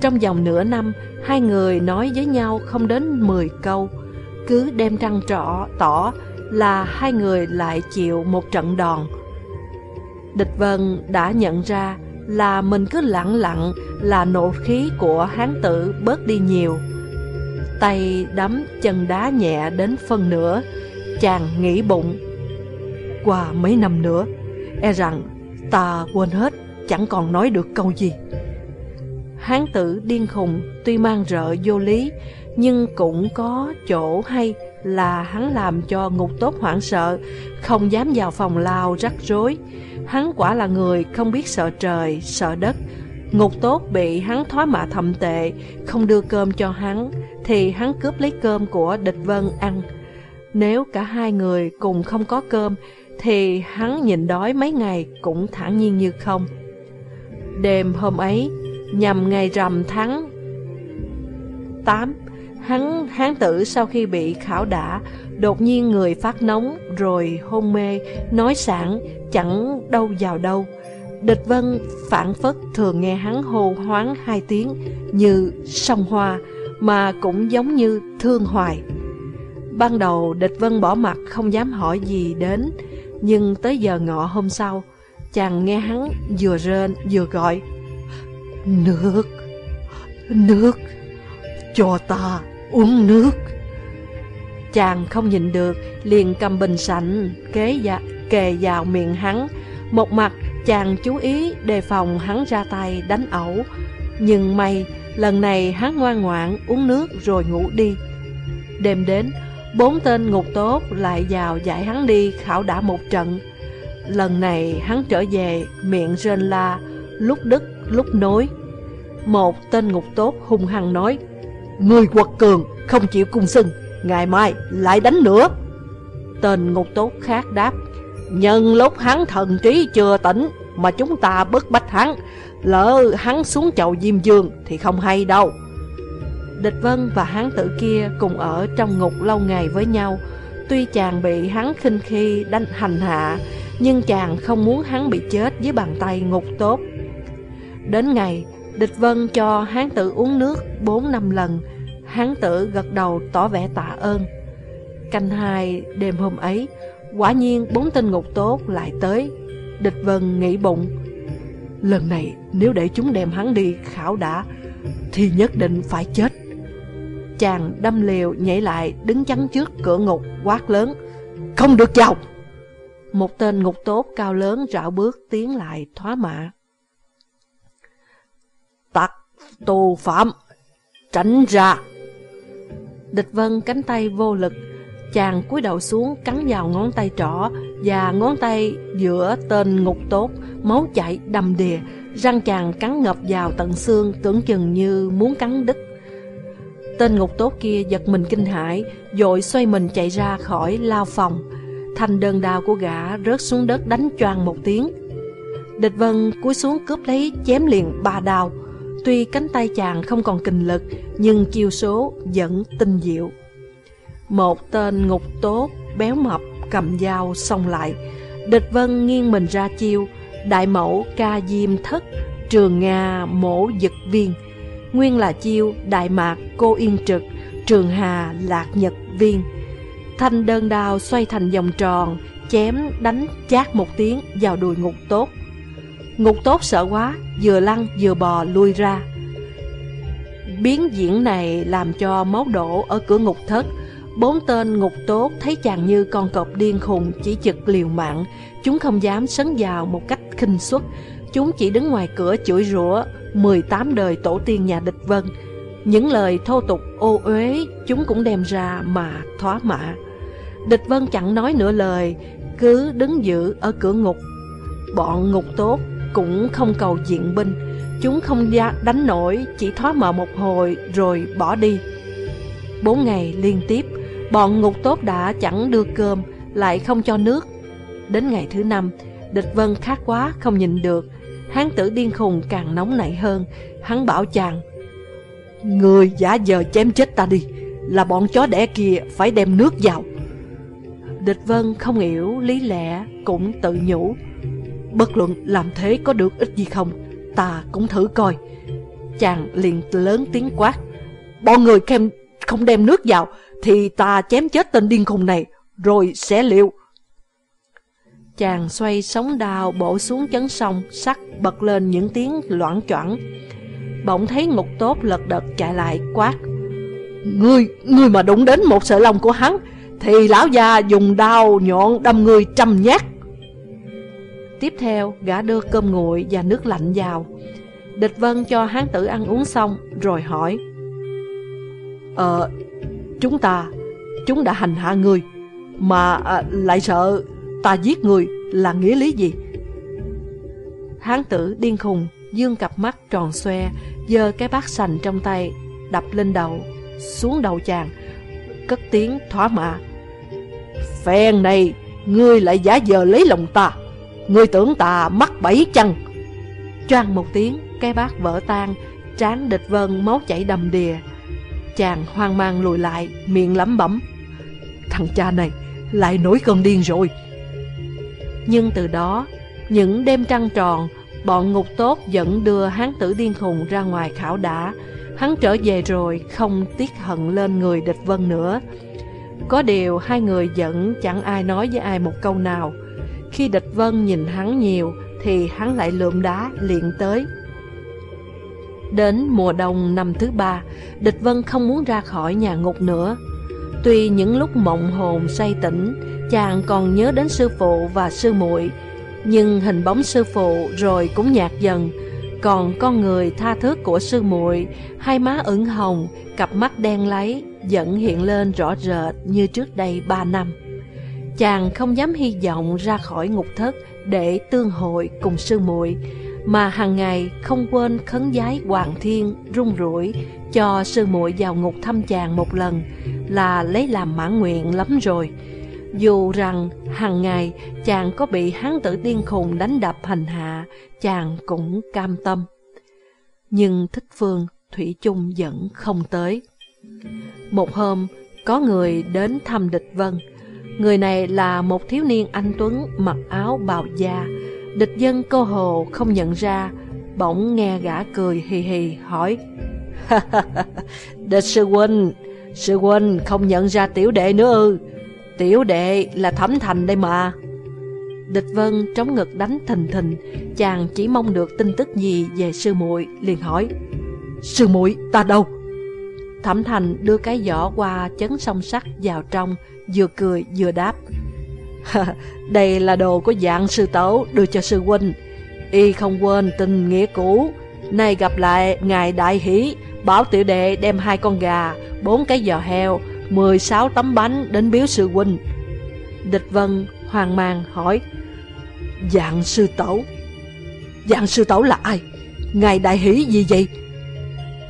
Trong vòng nửa năm Hai người nói với nhau không đến 10 câu. Cứ đem trăng trọ tỏ là hai người lại chịu một trận đòn. Địch Vân đã nhận ra là mình cứ lặng lặng, là nộ khí của hán tử bớt đi nhiều. Tay đấm chân đá nhẹ đến phân nửa, Chàng nghĩ bụng. Qua mấy năm nữa E rằng ta quên hết, Chẳng còn nói được câu gì. Hán tử điên khùng, tuy mang rợ vô lý, Nhưng cũng có chỗ hay là hắn làm cho ngục tốt hoảng sợ, Không dám vào phòng lao rắc rối. Hắn quả là người không biết sợ trời, sợ đất. Ngục tốt bị hắn thoá mạ thầm tệ Không đưa cơm cho hắn Thì hắn cướp lấy cơm của địch vân ăn. Nếu cả hai người cùng không có cơm Thì hắn nhịn đói mấy ngày cũng thản nhiên như không. Đêm hôm ấy nhằm ngày rằm tháng 8 hắn hán tử sau khi bị khảo đả đột nhiên người phát nóng rồi hôn mê, nói sảng chẳng đâu vào đâu. Địch vân phản phất thường nghe hắn hô hoáng hai tiếng như sông hoa, mà cũng giống như thương hoài. Ban đầu địch vân bỏ mặt không dám hỏi gì đến, nhưng tới giờ ngọ hôm sau, chàng nghe hắn vừa rên vừa gọi, Nước Nước, Cho ta uống nước. Chàng không nhìn được Liền cầm bình sạnh Kế dạ, kề vào miệng hắn. Một mặt chàng chú ý Đề phòng hắn ra tay đánh ẩu. Nhưng may Lần này hắn ngoan ngoãn uống nước rồi ngủ đi. Đêm đến Bốn tên ngục tốt lại vào giải hắn đi khảo đã một trận. Lần này hắn trở về miệng rên la Lúc đứt lúc nối. Một tên ngục tốt hung hăng nói Người quật cường không chịu cung xưng. Ngày mai lại đánh nữa. Tên ngục tốt khác đáp Nhân lúc hắn thần trí chưa tỉnh Mà chúng ta bức bách hắn Lỡ hắn xuống chậu Diêm Dương Thì không hay đâu. Địch Vân và hán tử kia cùng ở trong ngục lâu ngày với nhau. Tuy chàng bị hắn khinh khi đánh hành hạ nhưng chàng không muốn hắn bị chết dưới bàn tay ngục tốt. Đến ngày, địch vân cho hán tử uống nước 4 năm lần, hán tử gật đầu tỏ vẻ tạ ơn. Canh hai đêm hôm ấy, quả nhiên bốn tên ngục tốt lại tới. Địch vân nghĩ bụng, lần này nếu để chúng đem hắn đi khảo đã, thì nhất định phải chết. Chàng đâm liều nhảy lại đứng chắn trước cửa ngục quát lớn, không được vào! Một tên ngục tốt cao lớn rảo bước tiến lại thoá mạ. Tặc tù phạm, tránh ra! Địch vân cánh tay vô lực, chàng cúi đầu xuống cắn vào ngón tay trỏ và ngón tay giữa tên ngục tốt, máu chảy đầm đìa, răng chàng cắn ngập vào tận xương tưởng chừng như muốn cắn đứt. Tên ngục tốt kia giật mình kinh hãi, dội xoay mình chạy ra khỏi lao phòng. Thành đơn đao của gã rớt xuống đất đánh choàng một tiếng. Địch Vân cúi xuống cướp lấy chém liền ba đao. Tuy cánh tay chàng không còn kinh lực, nhưng chiêu số vẫn tinh diệu. Một tên ngục tốt, béo mập, cầm dao xông lại. Địch Vân nghiêng mình ra chiêu, đại mẫu ca diêm thất, trường Nga mổ dực viên. Nguyên là chiêu đại mạc cô yên trực, trường hà lạc nhật viên. Thanh đơn đao xoay thành vòng tròn, chém đánh chát một tiếng vào đùi ngục tốt. Ngục tốt sợ quá, vừa lăn vừa bò lui ra. Biến diễn này làm cho máu đổ ở cửa ngục thất. Bốn tên ngục tốt thấy chàng như con cọp điên khùng chỉ chực liều mạng. Chúng không dám sấn vào một cách khinh suất. Chúng chỉ đứng ngoài cửa chửi rủa 18 đời tổ tiên nhà địch vân. Những lời thô tục ô uế chúng cũng đem ra mà thoá mạ. Địch vân chẳng nói nửa lời, cứ đứng giữ ở cửa ngục. Bọn ngục tốt cũng không cầu diện binh, chúng không đánh nổi, chỉ thoá mở một hồi rồi bỏ đi. Bốn ngày liên tiếp, bọn ngục tốt đã chẳng đưa cơm, lại không cho nước. Đến ngày thứ năm, địch vân khát quá không nhìn được, hán tử điên khùng càng nóng nảy hơn, hắn bảo chàng Người giả giờ chém chết ta đi Là bọn chó đẻ kia phải đem nước vào Địch Vân không hiểu lý lẽ Cũng tự nhủ Bất luận làm thế có được ích gì không Ta cũng thử coi. Chàng liền lớn tiếng quát Bọn người khem không đem nước vào Thì ta chém chết tên điên khùng này Rồi sẽ liệu Chàng xoay sóng đào bổ xuống chấn sông Sắt bật lên những tiếng loạn choảng Bỗng thấy ngục tốt lật đật chạy lại quát Ngươi, ngươi mà đụng đến một sợi lông của hắn Thì lão già dùng đao nhọn đâm ngươi trăm nhát. Tiếp theo gã đưa cơm nguội và nước lạnh vào. Địch Vân cho hán tử ăn uống xong Rồi hỏi Ờ, chúng ta Chúng đã hành hạ người Mà à, lại sợ ta giết người là nghĩa lý gì? Hán tử điên khùng Dương cặp mắt tròn xoe giơ cái bát sành trong tay Đập lên đầu Xuống đầu chàng Cất tiếng thỏa mạ Phen này Ngươi lại giả vờ lấy lòng ta. Ngươi tưởng ta mắc bẫy chăng? Choang một tiếng Cái bát vỡ tan Trán địch vân máu chảy đầm đìa. Chàng hoang mang lùi lại Miệng lẩm bẩm. Thằng cha này lại nổi cơn điên rồi. Nhưng từ đó Những đêm trăng tròn Bọn ngục tốt vẫn đưa hán tử điên khùng ra ngoài khảo đã, Hắn trở về rồi không tiếc hận lên người địch vân nữa. Có điều hai người vẫn chẳng ai nói với ai một câu nào. Khi địch vân nhìn hắn nhiều, Thì hắn lại lượm đá liền tới. Đến mùa đông năm thứ ba, Địch vân không muốn ra khỏi nhà ngục nữa. Tuy những lúc mộng hồn say tỉnh, Chàng còn nhớ đến sư phụ và sư muội, nhưng hình bóng sư phụ rồi cũng nhạt dần. Còn con người tha thước của sư muội, Hai má ửng hồng, Cặp mắt đen láy, Vẫn hiện lên rõ rệt như trước đây ba năm. Chàng không dám hy vọng ra khỏi ngục thất Để tương hội cùng sư muội Mà hàng ngày không quên khấn giái hoàng thiên rung rủi Cho sư muội vào ngục thăm chàng một lần Là lấy làm mãn nguyện lắm rồi dù rằng hàng ngày chàng có bị hán tử điên khùng đánh đập hành hạ, chàng cũng cam tâm. Nhưng thích phương Thủy chung vẫn không tới. Một hôm, có người đến thăm địch vân. Người này là một thiếu niên anh Tuấn mặc áo bào da. Địch dân cô hồ không nhận ra, bỗng nghe gã cười hì hì hỏi. <laughs> Địch sư huynh, sư huynh không nhận ra tiểu đệ nữa ư? Tiểu đệ là thẩm thành đây mà. Địch Vân trống ngực đánh thình thình, chàng chỉ mong được tin tức gì về sư muội liền hỏi: "Sư muội ta đâu?" Thẩm Thành đưa cái giỏ qua chấn song sắt vào trong, vừa cười vừa đáp: <laughs> "Đây là đồ của dạng sư tẩu đưa cho sư huynh, y không quên tình nghĩa cũ, nay gặp lại ngài đại hỷ, bảo tiểu đệ đem hai con gà, bốn cái giò heo, 16 tấm bánh đến biếu sư huynh." Địch Vân hoang mang hỏi: Dạng sư tẩu Dạng sư tẩu là ai? Ngài đại hỷ gì vậy?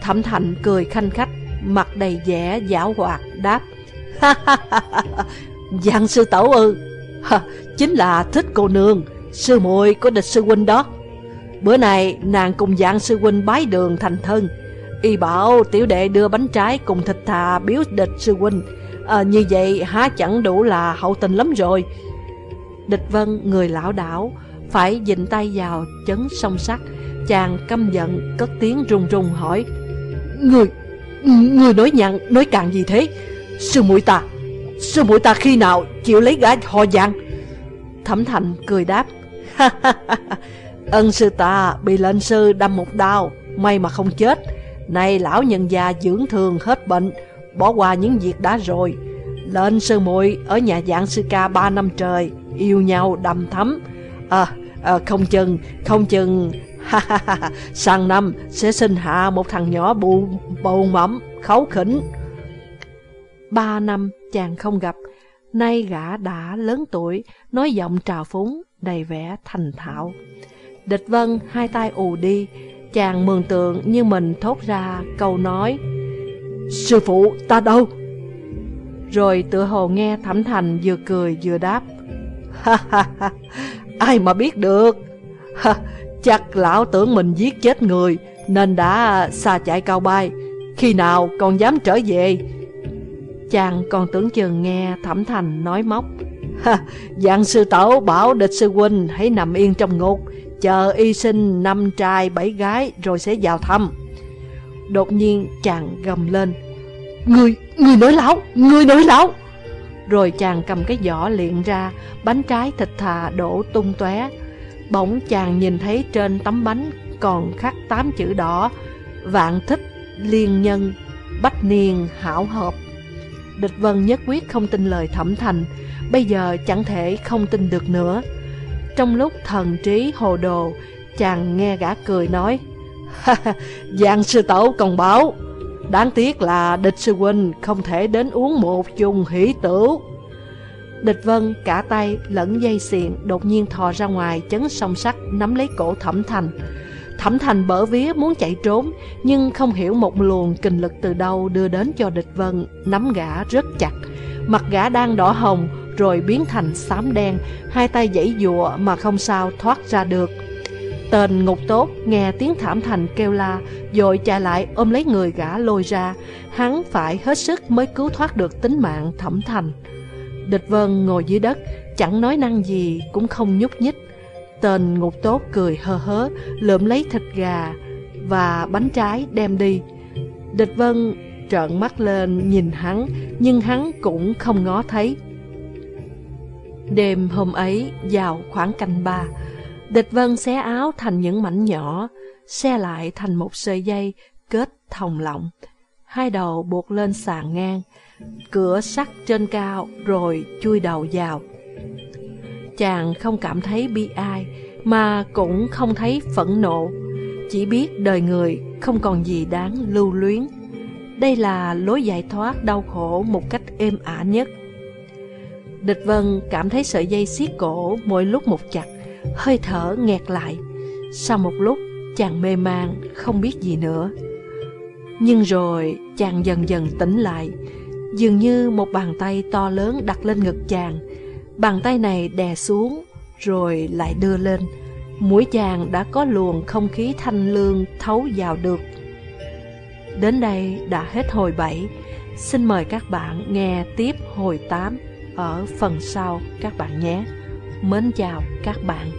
Thẩm Thành cười khanh khách, mặt đầy vẻ giảo hoạt, đáp <laughs> Giang sư tẩu ư? chính là thích cô nương, sư muội của địch sư huynh đó. Bữa nay nàng cùng dạng sư huynh bái đường thành thân. Y bảo tiểu đệ đưa bánh trái cùng thịt thà biếu địch sư huynh. À, như vậy há chẳng đủ là hậu tình lắm rồi. Địch Vân người lão đảo Phải dịnh tay vào chấn song sắt Chàng căm giận cất tiếng run run hỏi Người, người nói nhặn, nói càng gì thế Sư muội ta Sư muội ta khi nào chịu lấy gái họ dạng? Thẩm Thành cười đáp. <laughs> Ân sư ta bị lệnh sư đâm một đau May mà không chết. Nay lão nhân già dưỡng thường hết bệnh Bỏ qua những việc đã rồi. Lệnh sư muội ở nhà dạng sư ca ba năm trời yêu nhau đầm thắm. À, à, không chừng, không chừng, ha ha ha, sang năm sẽ sinh hạ một thằng nhỏ bù bầu mẫm, khấu khỉnh. Ba năm chàng không gặp, nay gã đã lớn tuổi, nói giọng trào phúng, đầy vẻ thành thạo. Địch Vân hai tay ù đi, chàng mường tượng như mình thốt ra câu nói Sư phụ ta đâu? Rồi tự hồ nghe Thẩm Thành vừa cười vừa đáp ha ha ha Ai mà biết được Chắc lão tưởng mình giết chết người Nên đã xa chạy cao bay Khi nào còn dám trở về Chàng còn tưởng chừng nghe Thẩm Thành nói móc Dạng sư tẩu bảo địch sư huynh Hãy nằm yên trong ngục Chờ y sinh năm trai bảy gái Rồi sẽ vào thăm Đột nhiên chàng gầm lên Người, người nói lão, người nói lão rồi chàng cầm cái giỏ liện ra, bánh trái thịt thà đổ tung tóe. Bỗng chàng nhìn thấy trên tấm bánh còn khắc tám chữ đỏ, vạn thích, liên nhân, bách niên, hảo hợp. Địch Vân nhất quyết không tin lời thẩm thành, bây giờ chẳng thể không tin được nữa. Trong lúc thần trí hồ đồ, chàng nghe gã cười nói, Giang sư tẩu còn báo Đáng tiếc là địch sư huynh không thể đến uống một chung hỷ tử. Địch vân cả tay lẫn dây xiềng đột nhiên thò ra ngoài chấn song sắt nắm lấy cổ thẩm thành. Thẩm thành bở vía muốn chạy trốn nhưng không hiểu một luồng kinh lực từ đâu đưa đến cho địch vân nắm gã rất chặt. Mặt gã đang đỏ hồng rồi biến thành xám đen, hai tay giãy dụa mà không sao thoát ra được. Tên ngục tốt nghe tiếng thảm thành kêu la, rồi chạy lại ôm lấy người gã lôi ra. Hắn phải hết sức mới cứu thoát được tính mạng thẩm thành. Địch vân ngồi dưới đất, chẳng nói năng gì, cũng không nhúc nhích. Tên ngục tốt cười hơ hớ, lượm lấy thịt gà và bánh trái đem đi. Địch vân trợn mắt lên nhìn hắn, nhưng hắn cũng không ngó thấy. Đêm hôm ấy, vào khoảng canh ba, Địch vân xé áo thành những mảnh nhỏ, xe lại thành một sợi dây kết thòng lọng. Hai đầu buộc lên sàn ngang, cửa sắt trên cao rồi chui đầu vào. Chàng không cảm thấy bi ai, mà cũng không thấy phẫn nộ, chỉ biết đời người không còn gì đáng lưu luyến. Đây là lối giải thoát đau khổ một cách êm ả nhất. Địch Vân cảm thấy sợi dây xiết cổ mỗi lúc một chặt, hơi thở nghẹt lại. Sau một lúc, chàng mê man, không biết gì nữa. Nhưng rồi, chàng dần dần tỉnh lại, dường như một bàn tay to lớn đặt lên ngực chàng. Bàn tay này đè xuống, rồi lại đưa lên. Mũi chàng đã có luồng không khí thanh lương thấu vào được. Đến đây đã hết hồi 7, xin mời các bạn nghe tiếp hồi 8. ở phần sau các bạn nhé. Mến chào các bạn.